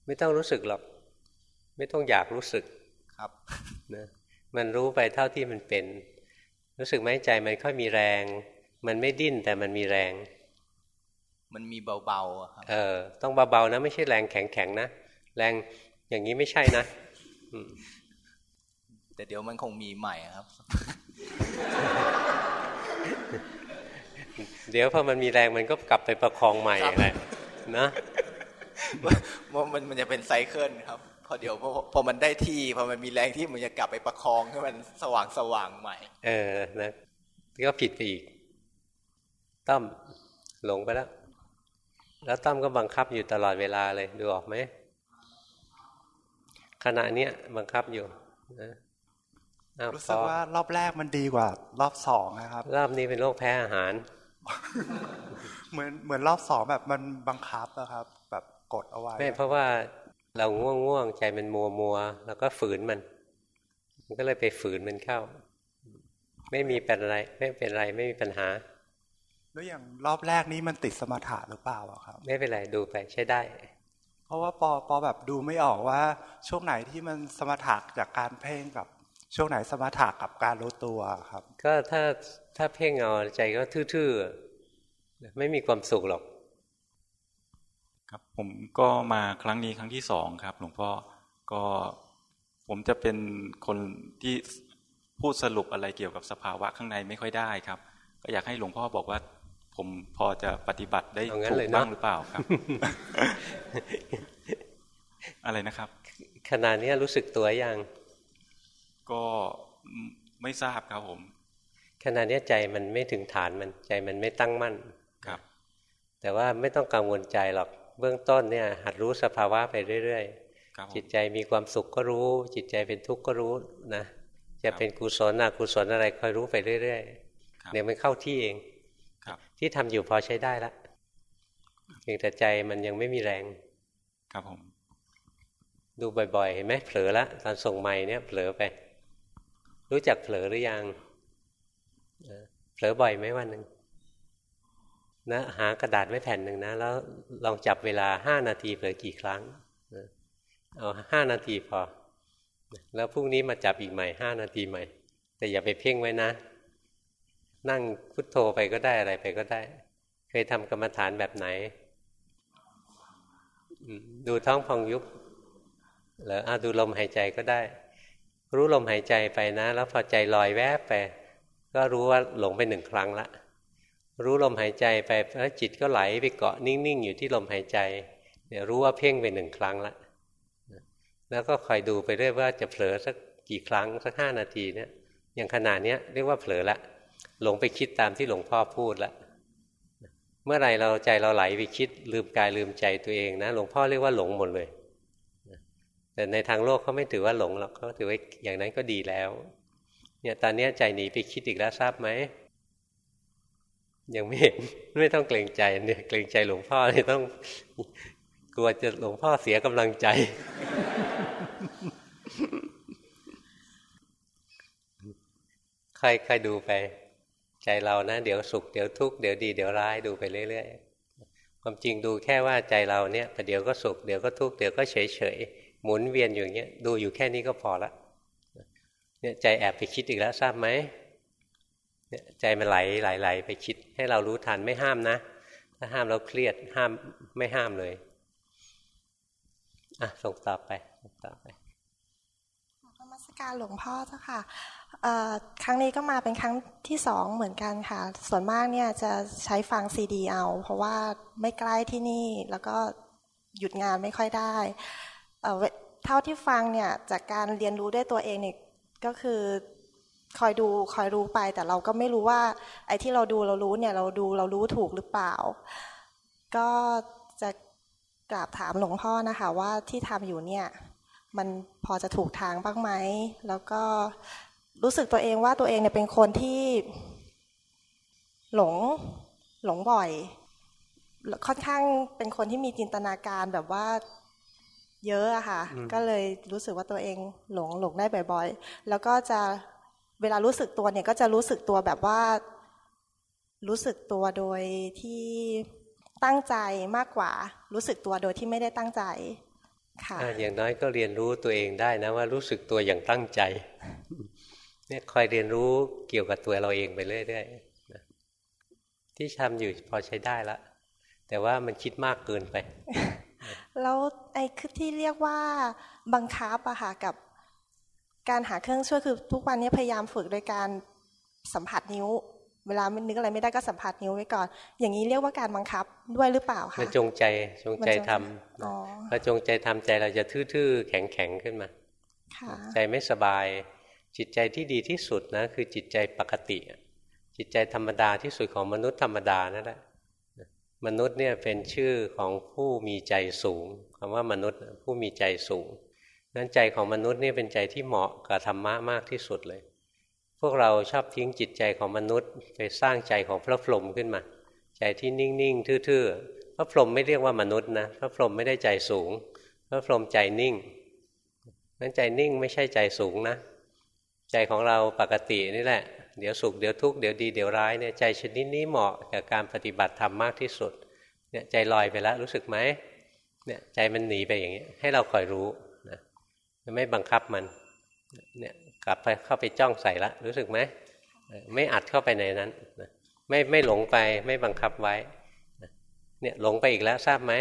ไม่ต้องรู้สึกหรอก ไม่ต้องอยากรู้สึกครับนะ มันรู้ไปเท่าที่มันเป็น รู้สึกไหมใจมันค่อยมีแรง มันไม่ดิ้นแต่มันมีแรง มันมีเบาๆครับเออ ต้องเบาๆนะ ไม่ใช่แรงแข็งๆนะแรงอย่างนี้ไม่ใช่นะแต่เดี๋ยวมันคงมีใหม่ครับ เดี๋ยวพอมันมีแรงมันก็กลับไปประคองใหม่อะไรนะว่ามันมันจะเป็นไซเคิลครับ พอเดี๋ยวพอพอมันได้ที่พอมันมีแรงที่มันจะกลับไปประคองให้มันสว่างสว่างใหม่ เออนะก็ผิดไปอีกต้อมหลงไปแล้ว แล้วต้อมก็บังคับอยู่ตลอดเวลาเลยดูออกไหมขณะเนี้ยบังคับอยู่นะรู้สึกว่ารอบแรกมันดีกว่า รอบสองนะครับ รอบนี้เป็นโรคแพ้อาหาร เหมือนเหมือนรอบสองแบบมันบังคับนะครับ แบบกดเอาไว้ไม่เพราะว่า เราง่วงง่วงใจมันมัวมัวแล้วก็ฝืนมัน มันก็เลยไปฝืนมันเข้า ไม่มีเป็นอะไร ไม่เป็นไรไม่มีปัญหา แล้วอย่างรอบแรกนี้มันติดสมถะหรือเปล่าครับ ไม่เป็นไรดูไปใช้ได้ เพราะว่าปอปอแบบดูไม่ออกว่า ช่วงไหนที่มันสมถะจากการเพ่งกับช่วงไหนสมถะกับการรู้ตัวครับ ก็ถ้าถ้าเพ่งเอาใจก็ทื่อๆไม่มีความสุขหรอก ครับผมก็มาครั้งนี้ครั้งที่สองครับ หลวงพ่อก็ผมจะเป็นคนที่พูดสรุปอะไรเกี่ยวกับสภาวะข้างในไม่ค่อยได้ครับ ก็อยากให้หลวงพ่อบอกว่า ผมพอจะปฏิบัติได้ถูกบ้างหรือเปล่าครับ อะไรนะครับ ขณะนี้รู้สึกตัวยัง ก็ไม่ทราบครับผมขณะนี้ใจมันไม่ถึงฐานมันใจมันไม่ตั้งมั่นครับแต่ว่าไม่ต้องกังวลใจหรอก เบื้องต้นเนี่ยหัดรู้สภาวะไปเรื่อยๆจิตใจมีความสุขก็รู้ จิตใจเป็นทุกข์ก็รู้นะจะเป็นกุศลอกุศลอะไรคอยรู้ไปเรื่อยๆเนี่ยมันเข้าที่เองที่ทำอยู่พอใช้ได้ละเพียงแต่ใจมันยังไม่มีแรง ครับผม ดูบ่อยๆเห็นไหมเผลอละตอนส่งใหม่เนี่ยเผลอไป รู้จักเผลอหรือยังเผลอบ่อยไหมวันหนึ่ง นะหากระดาษไว้แผ่นหนึ่งนะ แล้วลองจับเวลาห้านาทีเผลอกี่ครั้งเอาห้านาทีพอ แล้วพรุ่งนี้มาจับอีกใหม่ห้านาทีใหม่ แต่อย่าไปเพ่งไว้นะ นั่งพุทโธไปก็ได้อะไรไปก็ได้ เคยทำกรรมฐานแบบไหน ดูท้องพองยุบหรืออาดูลมหายใจก็ได้ รู้ลมหายใจไปนะ แล้วพอใจลอยแวบไป ก็รู้ว่าหลงไปหนึ่งครั้งละ รู้ลมหายใจไปแล้วจิตก็ไหลไปเกาะนิ่งๆอยู่ที่ลมหายใจเนี่ยรู้ว่าเพ่งไปหนึ่งครั้งละแล้วก็คอยดูไปเรื่อยว่าจะเผลอสักกี่ครั้งสักห้านาทีเนี่ยอย่างขนาดเนี้ยเรียกว่าเผลอละหลงไปคิดตามที่หลวงพ่อพูดละเมื่อไรเราใจเราไหลไปคิด ลืมกายลืมใจตัวเองนะหลวงพ่อเรียกว่าหลงหมดเลยแต่ในทางโลกเขาไม่ถือว่าหลงหรอกเขาถือว่าอย่างนั้นก็ดีแล้ว เนี่ยตอนนี้ใจหนีไปคิดอีกแล้วทราบไหม ยังไม่เห็นไม่ต้องเกรงใจเนี่ยเกรงใจหลวงพ่อเลยต้องกลัวจะหลวงพ่อเสียกำลังใจ ใครใครดูไป ใจเรานะ เดี๋ยวสุข เดี๋ยวทุกข์เดี๋ยวดี เดี๋ยวร้ายดูไปเรื่อยๆ ความจริงดูแค่ว่าใจเราเนี่ยเดี๋ยวก็สุข เดี๋ยวก็ทุกข์เดี๋ยวก็เฉยๆหมุนเวียนอยู่อย่างเงี้ยดูอยู่แค่นี้ก็พอละเนี่ยใจแอบไปคิดอีกแล้วทราบไหม ใจมันไหลไหลไหลไปคิด ให้เรารู้ทันไม่ห้ามนะ ถ้าห้ามเราเครียดห้ามไม่ห้ามเลยอะส่งต่อไปส่งต่อไปมัสการหลวงพ่อเจ้าค่ะครั้งนี้ก็มาเป็นครั้งที่สองเหมือนกันค่ะ ส่วนมากเนี่ยจะใช้ฟังซีดีเอา เพราะว่าไม่ใกล้ที่นี่แล้วก็หยุดงานไม่ค่อยได้เท่าที่ฟังเนี่ยจากการเรียนรู้ด้วยตัวเองเนี่ยก็คือ คอยดูคอยรู้ไป แต่เราก็ไม่รู้ว่า ไอ้ที่เราดูเรารู้เนี่ยเราดูเรารู้ถูกหรือเปล่า ก็จะกราบถามหลวงพ่อนะคะ ว่าที่ทำอยู่เนี่ยมันพอจะถูกทางบ้างไหม แล้วก็รู้สึกตัวเองว่าตัวเองเนี่ยเป็นคนที่ หลงหลงบ่อย ค่อนข้างเป็นคนที่มีจินตนาการแบบว่าเยอะอะค่ะ ก็เลยรู้สึกว่าตัวเองหลงหลงได้บ่อย ๆ แล้วก็จะ เวลารู้สึกตัวเนี่ยก็จะรู้สึกตัวแบบว่า รู้สึกตัวโดยที่ตั้งใจมากกว่า รู้สึกตัวโดยที่ไม่ได้ตั้งใจค่ะอย่างน้อยก็เรียนรู้ตัวเองได้นะว่ารู้สึกตัวอย่างตั้งใจเนี่ยคอยเรียนรู้เกี่ยวกับตัวเราเองไปเรื่อยๆที่ทำอยู่พอใช้ได้ละแต่ว่ามันคิดมากเกินไป แล้วไอ้คือที่เรียกว่าบังคับอะค่ะกับ การหาเครื่องช่วยคือทุกวันนี้พยายามฝึกโดยการสัมผัสนิ้ว เวลาไม่นึกอะไรไม่ได้ก็สัมผัสนิ้วไว้ก่อน อย่างนี้เรียกว่าการบังคับด้วยหรือเปล่าคะมันจงใจจงใจทำพอจงใจทำใจเราจะทื่อๆแข็งๆขึ้นมาใจไม่สบาย จิตใจที่ดีที่สุดนะคือจิตใจปกติ จิตใจธรรมดาที่สุดของมนุษย์ธรรมดานั่นแหละมนุษย์เนี่ยเป็นชื่อของผู้มีใจสูงคำว่ามนุษย์ผู้มีใจสูง นั้นใจของมนุษย์นี่เป็นใจที่เหมาะกับธรรมะมากที่สุดเลย พวกเราชอบทิ้งจิตใจของมนุษย์ ไปสร้างใจของพระพรหมขึ้นมา ใจที่นิ่งๆทื่อๆพระพรหมไม่เรียกว่ามนุษย์นะพระพรหมไม่ได้ใจสูง พระพรหมใจนิ่งนั้นใจนิ่งไม่ใช่ใจสูงนะ ใจของเราปกตินี่แหละ เดี๋ยวสุขเดี๋ยวทุกข์เดี๋ยวดีเดี๋ยวร้ายเนี่ยใจชนิดนี้เหมาะกับการปฏิบัติธรรมมากที่สุดเนี่ยใจลอยไปแล้วรู้สึกไหมเนี่ยใจมันหนีไปอย่างเงี้ให้เราคอยรู้ ไม่บังคับมัน เนี่ยกลับไปเข้าไปจ้องใส่ละ รู้สึกไหมไม่อัดเข้าไปในนั้นไม่ไม่หลงไปไม่บังคับไว้เนี่ยหลงไปอีกแล้วทราบไหม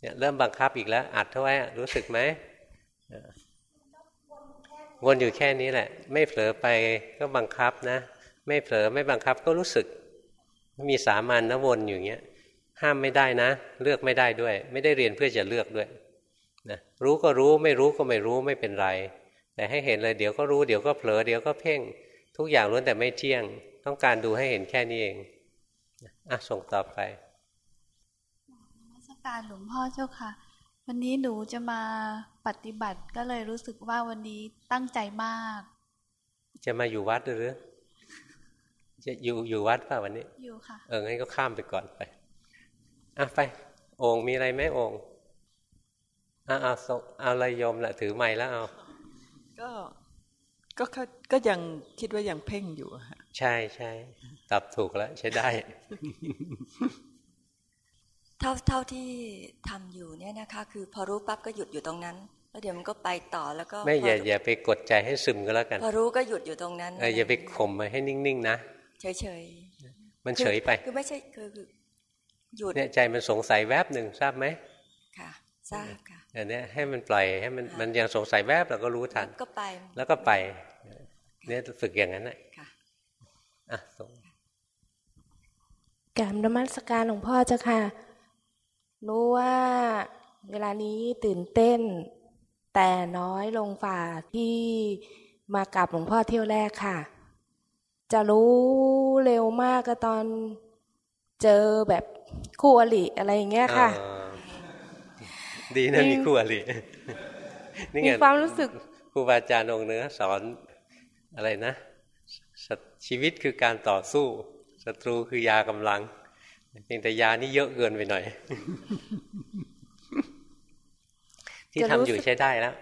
เนี่ยเริ่มบังคับอีกแล้ว อัดเท่าไหร่รู้สึกไหมวนอยู่แค่นี้แหละ ไม่เผลอไปก็บังคับนะ ไม่เผลอไม่บังคับก็รู้สึก มีสามัญนะวนอยู่เงี้ย ห้ามไม่ได้นะ เลือกไม่ได้ด้วย ไม่ได้เรียนเพื่อจะเลือกด้วย นะรู้ก็รู้ไม่รู้ก็ไม่รู้ไม่เป็นไร แต่ให้เห็นเลยเดี๋ยวก็รู้เดี๋ยวก็เผลอเดี๋ยวก็เพ่ง ทุกอย่างล้วนแต่ไม่เที่ยง ต้องการดูให้เห็นแค่นี้เองอะส่งต่อไปมาสการหลวงพ่อเจ้าค่ะ วันนี้หนูจะมาปฏิบัติก็เลยรู้สึกว่าวันนี้ตั้งใจมาก จะมาอยู่วัดหรือ จะอยู่อยู่วัดป่ะวันนี้ อยู่ค่ะ เอองั้นก็ข้ามไปก่อนไปอะไปโอ่งมีอะไรไหมโอ่ง อะเอาเอาอะไรยมละถือไม้แล้วเอาก็ก็ก็ยังคิดว่ายังเพ่งอยู่ใช่ใช่ตอบถูกแล้ว ใช้ได้ เท่าเท่าที่ทำอยู่เนี่ยนะคะ คือพอรู้ปั๊บก็หยุดอยู่ตรงนั้น แล้วเดี๋ยวมันก็ไปต่อแล้วก็ ไม่อย่าอย่าไปกดใจให้ซึมก็แล้วกัน พอรู้ก็หยุดอยู่ตรงนั้นเอออย่าไปข่มมาให้นิ่งๆนะเฉยเฉยมันเฉยไป คือไม่ใช่คือหยุดเนี่ยใจมันสงสัยแวบหนึ่งทราบไหมค่ะทราบค่ะ อันนี้ให้มันปล่อยให้มันมันยังสงสัยแวบเราก็รู้ทันก็ไป แล้วก็ไปเนี่ยฝึกอย่างนั้นแหละอะส่งกรรมนมัสการหลวงพ่อเจ้าค่ะ รู้ว่าเวลานี้ตื่นเต้น แต่น้อยลงฝ่าที่มากับหลวงพ่อเที่ยวแรกค่ะ จะรู้เร็วมากก็ตอนเจอแบบคู่อริอะไรอย่างเงี้ยค่ะ ดีนะมีคู่อรินี่ไงความรู้สึกครูบาอาจารย์องค์เนื้อสอนอะไรนะ ชีวิตคือการต่อสู้ศัตรูคือยากำลังเพียงแต่ยานี่เยอะเกินไปหน่อย ที่ทำอยู่ใช้ได้แล้ว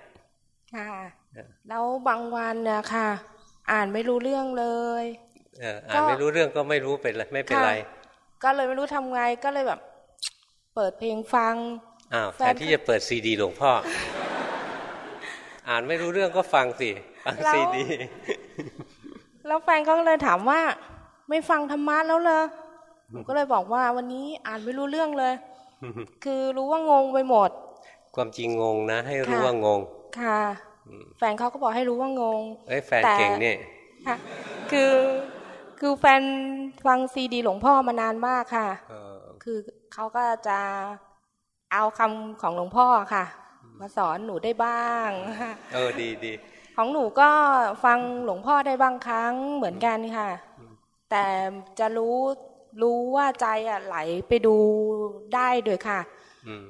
ค่ะแล้วบางวันเนี่ยค่ะ อ่านไม่รู้เรื่องเลยเอออ่านไม่รู้เรื่องก็ไม่รู้เป็นไรไม่เป็นไร ก็เลยไม่รู้ทำไงก็เลยแบบ เปิดเพลงฟัง อ้าวแทนที่จะเปิดซีดีหลวงพ่อ อ่านไม่รู้เรื่องก็ฟังสิ ฟังซีดี แล้วแฟนเขาก็เลยถามว่า ไม่ฟังธรรมะแล้วเลยก็เลยบอกว่าวันนี้อ่านไม่รู้เรื่องเลย คือรู้ว่างงไปหมด ความจริงงงนะ ให้รู้ว่างง ค่ะ แฟนเขาก็บอกให้รู้ว่างงเอ้ยแฟนเก่งเนี่ยคือคือแฟนฟังซีดีหลวงพ่อมานานมากค่ะ คือเขาก็จะ เอาคำของหลวงพ่อค่ะ มาสอนหนูได้บ้าง เออดีดีของหนูก็ฟังหลวงพ่อได้บางครั้งเหมือนกันค่ะ แต่จะรู้รู้ว่าใจอะไหลไปดูได้โดยค่ะ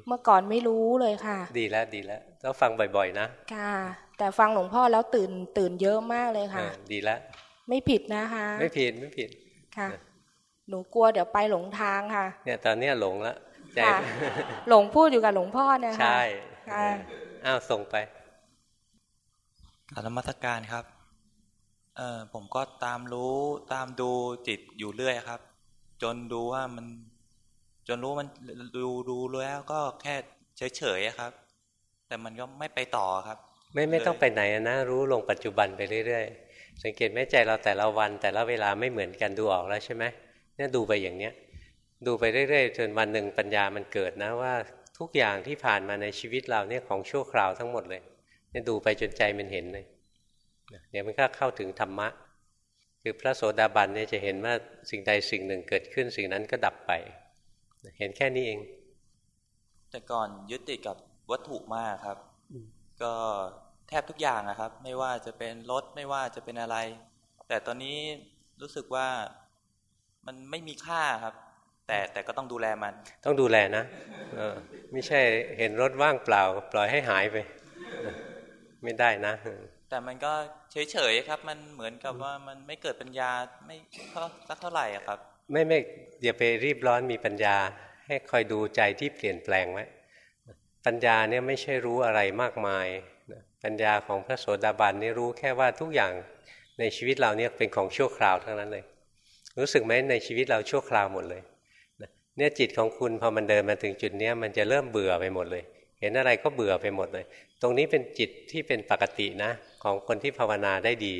เมื่อก่อนไม่รู้เลยค่ะ ดีแล้วดีแล้วต้องฟังบ่อยๆ นะค่ะ แต่ฟังหลวงพ่อแล้วตื่นตื่นเยอะมากเลยค่ะ ดีแล้วไม่ผิดนะคะ ไม่ผิดไม่ผิดค่ะ หนูกลัวเดี๋ยวไปหลงทางค่ะ เนี่ยตอนนี้หลงแล้ว ใจหลงพูดอยู่กับหลวงพ่อเนี่ยค่ะใช่อ้าวส่งไปการนมัสการครับเออผมก็ตามรู้ตามดูจิตอยู่เรื่อยครับ จนดูว่ามัน จนรู้มันดูดูแล้วก็แค่เฉยเฉยครับ แต่มันก็ไม่ไปต่อครับ ไม่ไม่ต้องไปไหนนะรู้ลงปัจจุบันไปเรื่อยๆสังเกตไหมใจเราแต่ละวันแต่ละเวลาไม่เหมือนกันดูออกแล้วใช่ไหมเนี่ยดูไปอย่างเนี้ย ดูไปเรื่อยๆจนวันหนึ่งปัญญามันเกิดนะว่าทุกอย่างที่ผ่านมาในชีวิตเราเนี่ยของชั่วคราวทั้งหมดเลยเนี่ยดูไปจนใจมันเห็นเลยเดี๋ยวมันก็เข้าถึงธรรมะ คือพระโสดาบันเนี่ยจะเห็นว่าสิ่งใดสิ่งหนึ่งเกิดขึ้นสิ่งนั้นก็ดับไป เห็นแค่นี้เอง แต่ก่อนยึดติดกับวัตถุมากครับ ก็แทบทุกอย่างนะครับ ไม่ว่าจะเป็นรถไม่ว่าจะเป็นอะไร แต่ตอนนี้รู้สึกว่ามันไม่มีค่าครับ แต่แต่ก็ต้องดูแลมัน ต้องดูแลนะเออไม่ใช่เห็นรถว่างเปล่า ปล่อยให้หายไป ไม่ได้นะ แต่มันก็เฉยๆครับ มันเหมือนกับว่ามันไม่เกิดปัญญาไม่สักเท่าไหร่ครับ ไม่ไม่อย่าไปรีบร้อนมีปัญญา ให้คอยดูใจที่เปลี่ยนแปลงไว้ปัญญาเนี่ยไม่ใช่รู้อะไรมากมายปัญญาของพระโสดาบันนี่รู้แค่ว่าทุกอย่างในชีวิตเราเนี่ยเป็นของชั่วคราวทั้งนั้นเลย รู้สึกไหมในชีวิตเราชั่วคราวหมดเลย เนี่ยจิตของคุณพอมันเดินมาถึงจุดนี้มันจะเริ่มเบื่อไปหมดเลย เห็นอะไรก็เบื่อไปหมดเลย ตรงนี้เป็นจิตที่เป็นปกตินะ ของคนที่ภาวนาได้ดี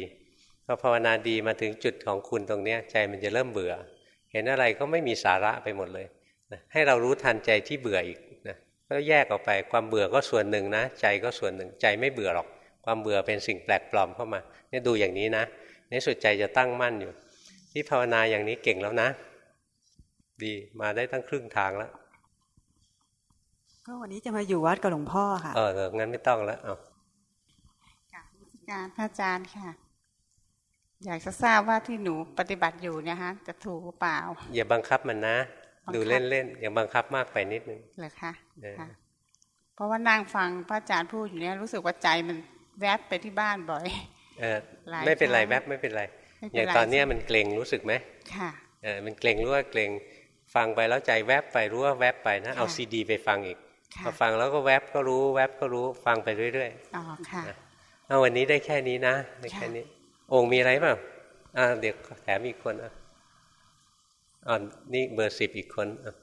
พอภาวนาดีมาถึงจุดของคุณตรงนี้ใจมันจะเริ่มเบื่อ เห็นอะไรก็ไม่มีสาระไปหมดเลยนะให้เรารู้ทันใจที่เบื่ออีกนะก็แยกออกไปความเบื่อก็ส่วนหนึ่งนะ ใจก็ส่วนหนึ่งใจไม่เบื่อหรอก ความเบื่อเป็นสิ่งแปลกปลอมเข้ามาเนี่ยดูอย่างนี้นะในสุดใจจะตั้งมั่นอยู่ ที่ภาวนาอย่างนี้เก่งแล้วนะ ดีมาได้ตั้งครึ่งทางแล้ว ก็วันนี้จะมาอยู่วัดกับหลวงพ่อค่ะเอองั้นไม่ต้องแล้วเอาการพระอาจารย์ค่ะ อยากจะทราบว่าที่หนูปฏิบัติอยู่เนี่ยฮะ จะถูกเปล่า อย่าบังคับมันนะ ดูเล่นๆอย่าบังคับมากไปนิดนึงเหรอคะเพราะว่านั่งฟังพระอาจารย์พูดอยู่เนี่ยรู้สึกว่าใจมันแวบไปที่บ้านบ่อย เออไม่เป็นไรแวบไม่เป็นไรอย่างตอนเนี้ยมันเกรงรู้สึกไหมค่ะเออมันเกรงรู้ว่าเกรง ฟังไปแล้วใจแวบไปรู้ว่าแวบไปนะ เอาซีดี ไปฟังอีกพอฟังแล้วก็แวบก็รู้ แวบก็รู้ฟังไปเรื่อยๆอ๋อค่ะเอาวันนี้ได้แค่นี้นะได้แค่นี้ องค์มีอะไรเปล่าอ่าเดี๋ยวแถมอีกคนอะอ่านี่เบอร์สิบอีกคนอะ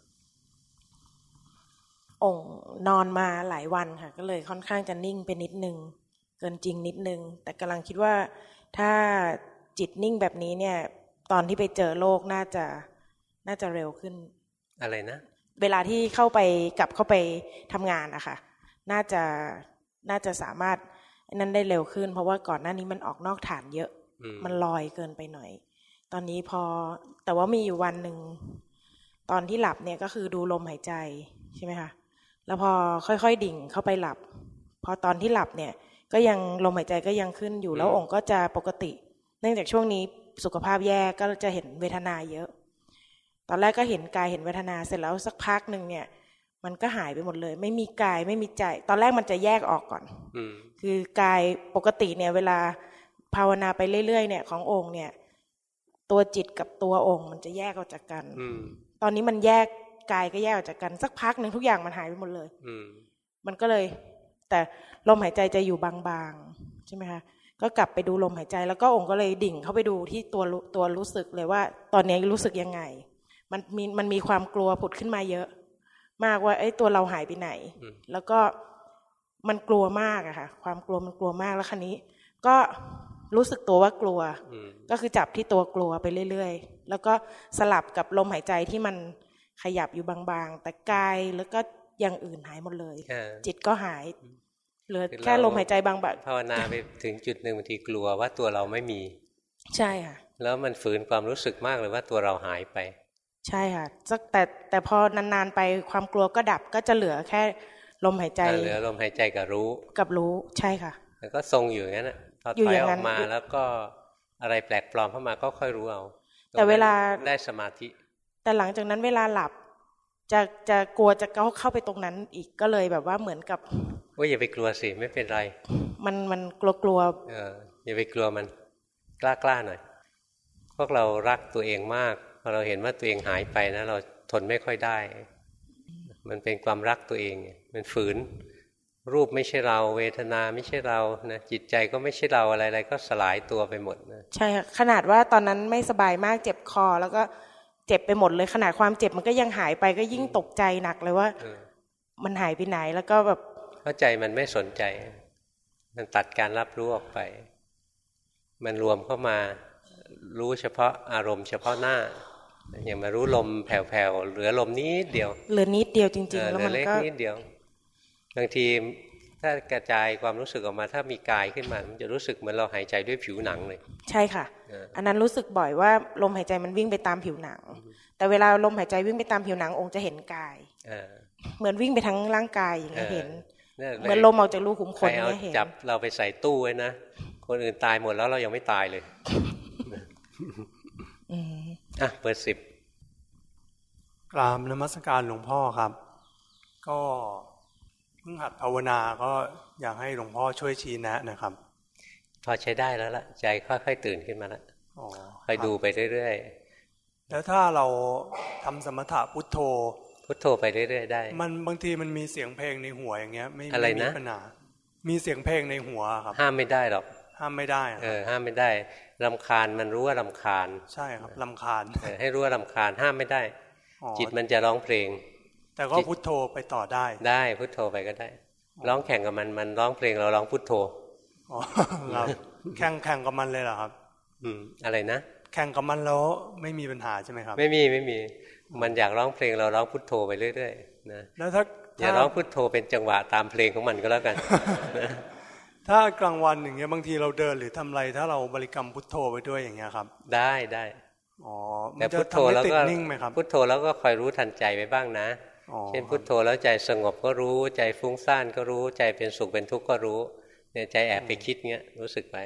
องค์นอนมาหลายวันค่ะ ก็เลยค่อนข้างจะนิ่งไปนิดนึง เกินจริงนิดนึง แต่กำลังคิดว่าถ้าจิตนิ่งแบบนี้เนี่ย ตอนที่ไปเจอโลกน่าจะ น่าจะเร็วขึ้น อะไรนะ เวลาที่เข้าไปกลับเข้าไปทำงานนะคะน่าจะน่าจะสามารถนั้นได้เร็วขึ้น เพราะว่าก่อนหน้านี้มันออกนอกฐานเยอะ มันลอยเกินไปหน่อย ตอนนี้พอแต่ว่ามีอยู่วันหนึ่งตอนที่หลับเนี่ยก็คือดูลมหายใจใช่ไหมคะแล้วพอค่อยๆ ดิ่งเข้าไปหลับ พอตอนที่หลับเนี่ย ก็ยังลมหายใจก็ยังขึ้นอยู่แล้วองค์ก็จะปกติ เนื่องจากช่วงนี้สุขภาพแย่ก็จะเห็นเวทนาเยอะ ตอนแรกก็เห็นกายเห็นเวทนาเสร็จแล้วสักพักหนึ่งเนี่ย มันก็หายไปหมดเลย ไม่มีกายไม่มีใจ ตอนแรกมันจะแยกออกก่อนคือกายปกติเนี่ย เวลาภาวนาไปเรื่อยๆเนี่ย ขององค์เนี่ย ตัวจิตกับตัวองค์มันจะแยกออกจากกันตอนนี้มันแยกกายก็แยกออกจากกัน สักพักหนึ่งทุกอย่างมันหายไปหมดเลย อืมันก็เลย แต่ลมหายใจจะอยู่บางๆใช่ไหมคะก็กลับไปดูลมหายใจ แล้วก็องค์ก็เลยดิ่งเข้าไปดูที่ตัวตัวรู้สึกเลยว่า ตอนนี้รู้สึกยังไง มันมีมันมีความกลัวผุดขึ้นมาเยอะ มากว่าไอ้ตัวเราหายไปไหน แล้วก็มันกลัวมากอะค่ะ ความกลัวมันกลัวมากแล้วคันนี้ ก็รู้สึกตัวว่ากลัว ก็คือจับที่ตัวกลัวไปเรื่อยๆ แล้วก็สลับกับลมหายใจที่มันขยับอยู่บางๆ แต่กายแล้วก็อย่างอื่นหายหมดเลย จิตก็หาย เหลือแค่ลมหายใจบางแบบภาวนาไปถึงจุดหนึ่งบางทีกลัวว่าตัวเราไม่มี ใช่ค่ะ แล้วมันฝืนความรู้สึกมากเลยว่าตัวเราหายไป ใช่ค่ะแต่แต่พอนานๆไปความกลัวก็ดับก็จะเหลือแค่ลมหายใจเหลือลมหายใจกับรู้ กับรู้ใช่ค่ะ แล้วก็ทรงอยู่อย่างนั้นอะพอถอยออกมาแล้วก็อะไรแปลกปลอมเข้ามาก็ค่อยรู้เอา แต่เวลาได้สมาธิ แต่หลังจากนั้นเวลาหลับจะจะกลัวจะเข้าเข้าไปตรงนั้นอีกก็เลยแบบว่าเหมือนกับว่าอย่าไปกลัวสิไม่เป็นไร มันมันกลัวกลัวเอออย่าไปกลัวมันกล้ากล้าหน่อย พวกเรารักตัวเองมาก พอเราเห็นว่าตัวเองหายไปนะ เราทนไม่ค่อยได้ มันเป็นความรักตัวเอง มันฝืน รูปไม่ใช่เรา เวทนาไม่ใช่เรานะจิตใจก็ไม่ใช่เราอะไรๆก็สลายตัวไปหมดนะใช่ค่ะขนาดว่าตอนนั้นไม่สบายมากเจ็บคอ แล้วก็เจ็บไปหมดเลยขนาดความเจ็บมันก็ยังหายไปก็ยิ่งตกใจหนักเลยว่า มันหายไปไหนแล้วก็แบบเข้าใจมันไม่สนใจ มันตัดการรับรู้ออกไป มันรวมเข้ามารู้เฉพาะอารมณ์เฉพาะหน้า อย่างมารู้ลมแผ่วๆเหลือลมนิดเดียว เหลือนิดเดียวจริงๆแล้วมันก็นิดเดียวบางทีถ้ากระจายความรู้สึกออกมาถ้ามีกายขึ้นมา มันจะรู้สึกเหมือนเราหายใจด้วยผิวหนังเลย ใช่ค่ะ อันนั้นรู้สึกบ่อยว่าลมหายใจมันวิ่งไปตามผิวหนัง แต่เวลาลมหายใจวิ่งไปตามผิวหนังองค์จะเห็นกายเหมือนวิ่งไปทั้งร่างกายอย่างเงี้ยเห็นเหมือนลมออกจากรูขุมขนเนี่ยเห็นจับเราไปใส่ตู้ไว้นะคนอื่นตายหมดแล้วเรายังไม่ตายเลยอ่ะเปิดสิบกราบนมัสการหลวงพ่อครับ ก็เพิ่งหัดภาวนาก็อยากให้หลวงพ่อช่วยชี้แนะนะครับ พอใช้ได้แล้วล่ะใจค่อยๆตื่นขึ้นมาแล้วคอยดูไปเรื่อยๆแล้วถ้าเราทำสมถะพุทโธ พุทโธไปเรื่อยๆได้ มันบางทีมันมีเสียงเพลงในหัวอย่างเงี้ย ไม่อะไรนะปัญหามีเสียงเพลงในหัวครับ ห้ามไม่ได้หรอก ห้ามไม่ได้เออห้ามไม่ได้ ลำคาญมันรู้ว่าลำคาญ ใช่ครับลำคาญให้รู้ว่าลำคาญห้ามไม่ได้ จิตมันจะร้องเพลง แต่ก็พุทโธไปต่อได้ ได้พุทโธไปก็ได้ ร้องแข่งกับมันมันร้องเพลงเราร้องพุทโธอ๋อครับแข่งแข่งกับมันเลยเหรอครับ อืมอะไรนะแข่งกับมันแล้วไม่มีปัญหาใช่ไหมครับ ไม่มีไม่มี มันอยากร้องเพลงเราร้องพุทโธไปเรื่อยๆนะแล้วถ้าอย่าร้องพุทโธเป็นจังหวะตามเพลงของมันก็แล้วกัน ถ้ากลางวันอย่างเงี้ยบางทีเราเดินหรือทำอะไร ถ้าเราบริกรรมพุทโธไปด้วยอย่างเงี้ยครับ ได้ได้อ๋อแต่พุทโธแล้วก็พุทโธแล้วก็คอยรู้ทันใจไปบ้างนะเช่นพุทโธแล้วใจสงบก็รู้ ใจฟุ้งซ่านก็รู้ ใจเป็นสุขเป็นทุกข์ก็รู้เนี่ยใจแอบไปคิดเงี้ยรู้สึกไหม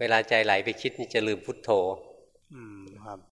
เวลาใจไหลไปคิดนี่จะลืมพุทโธ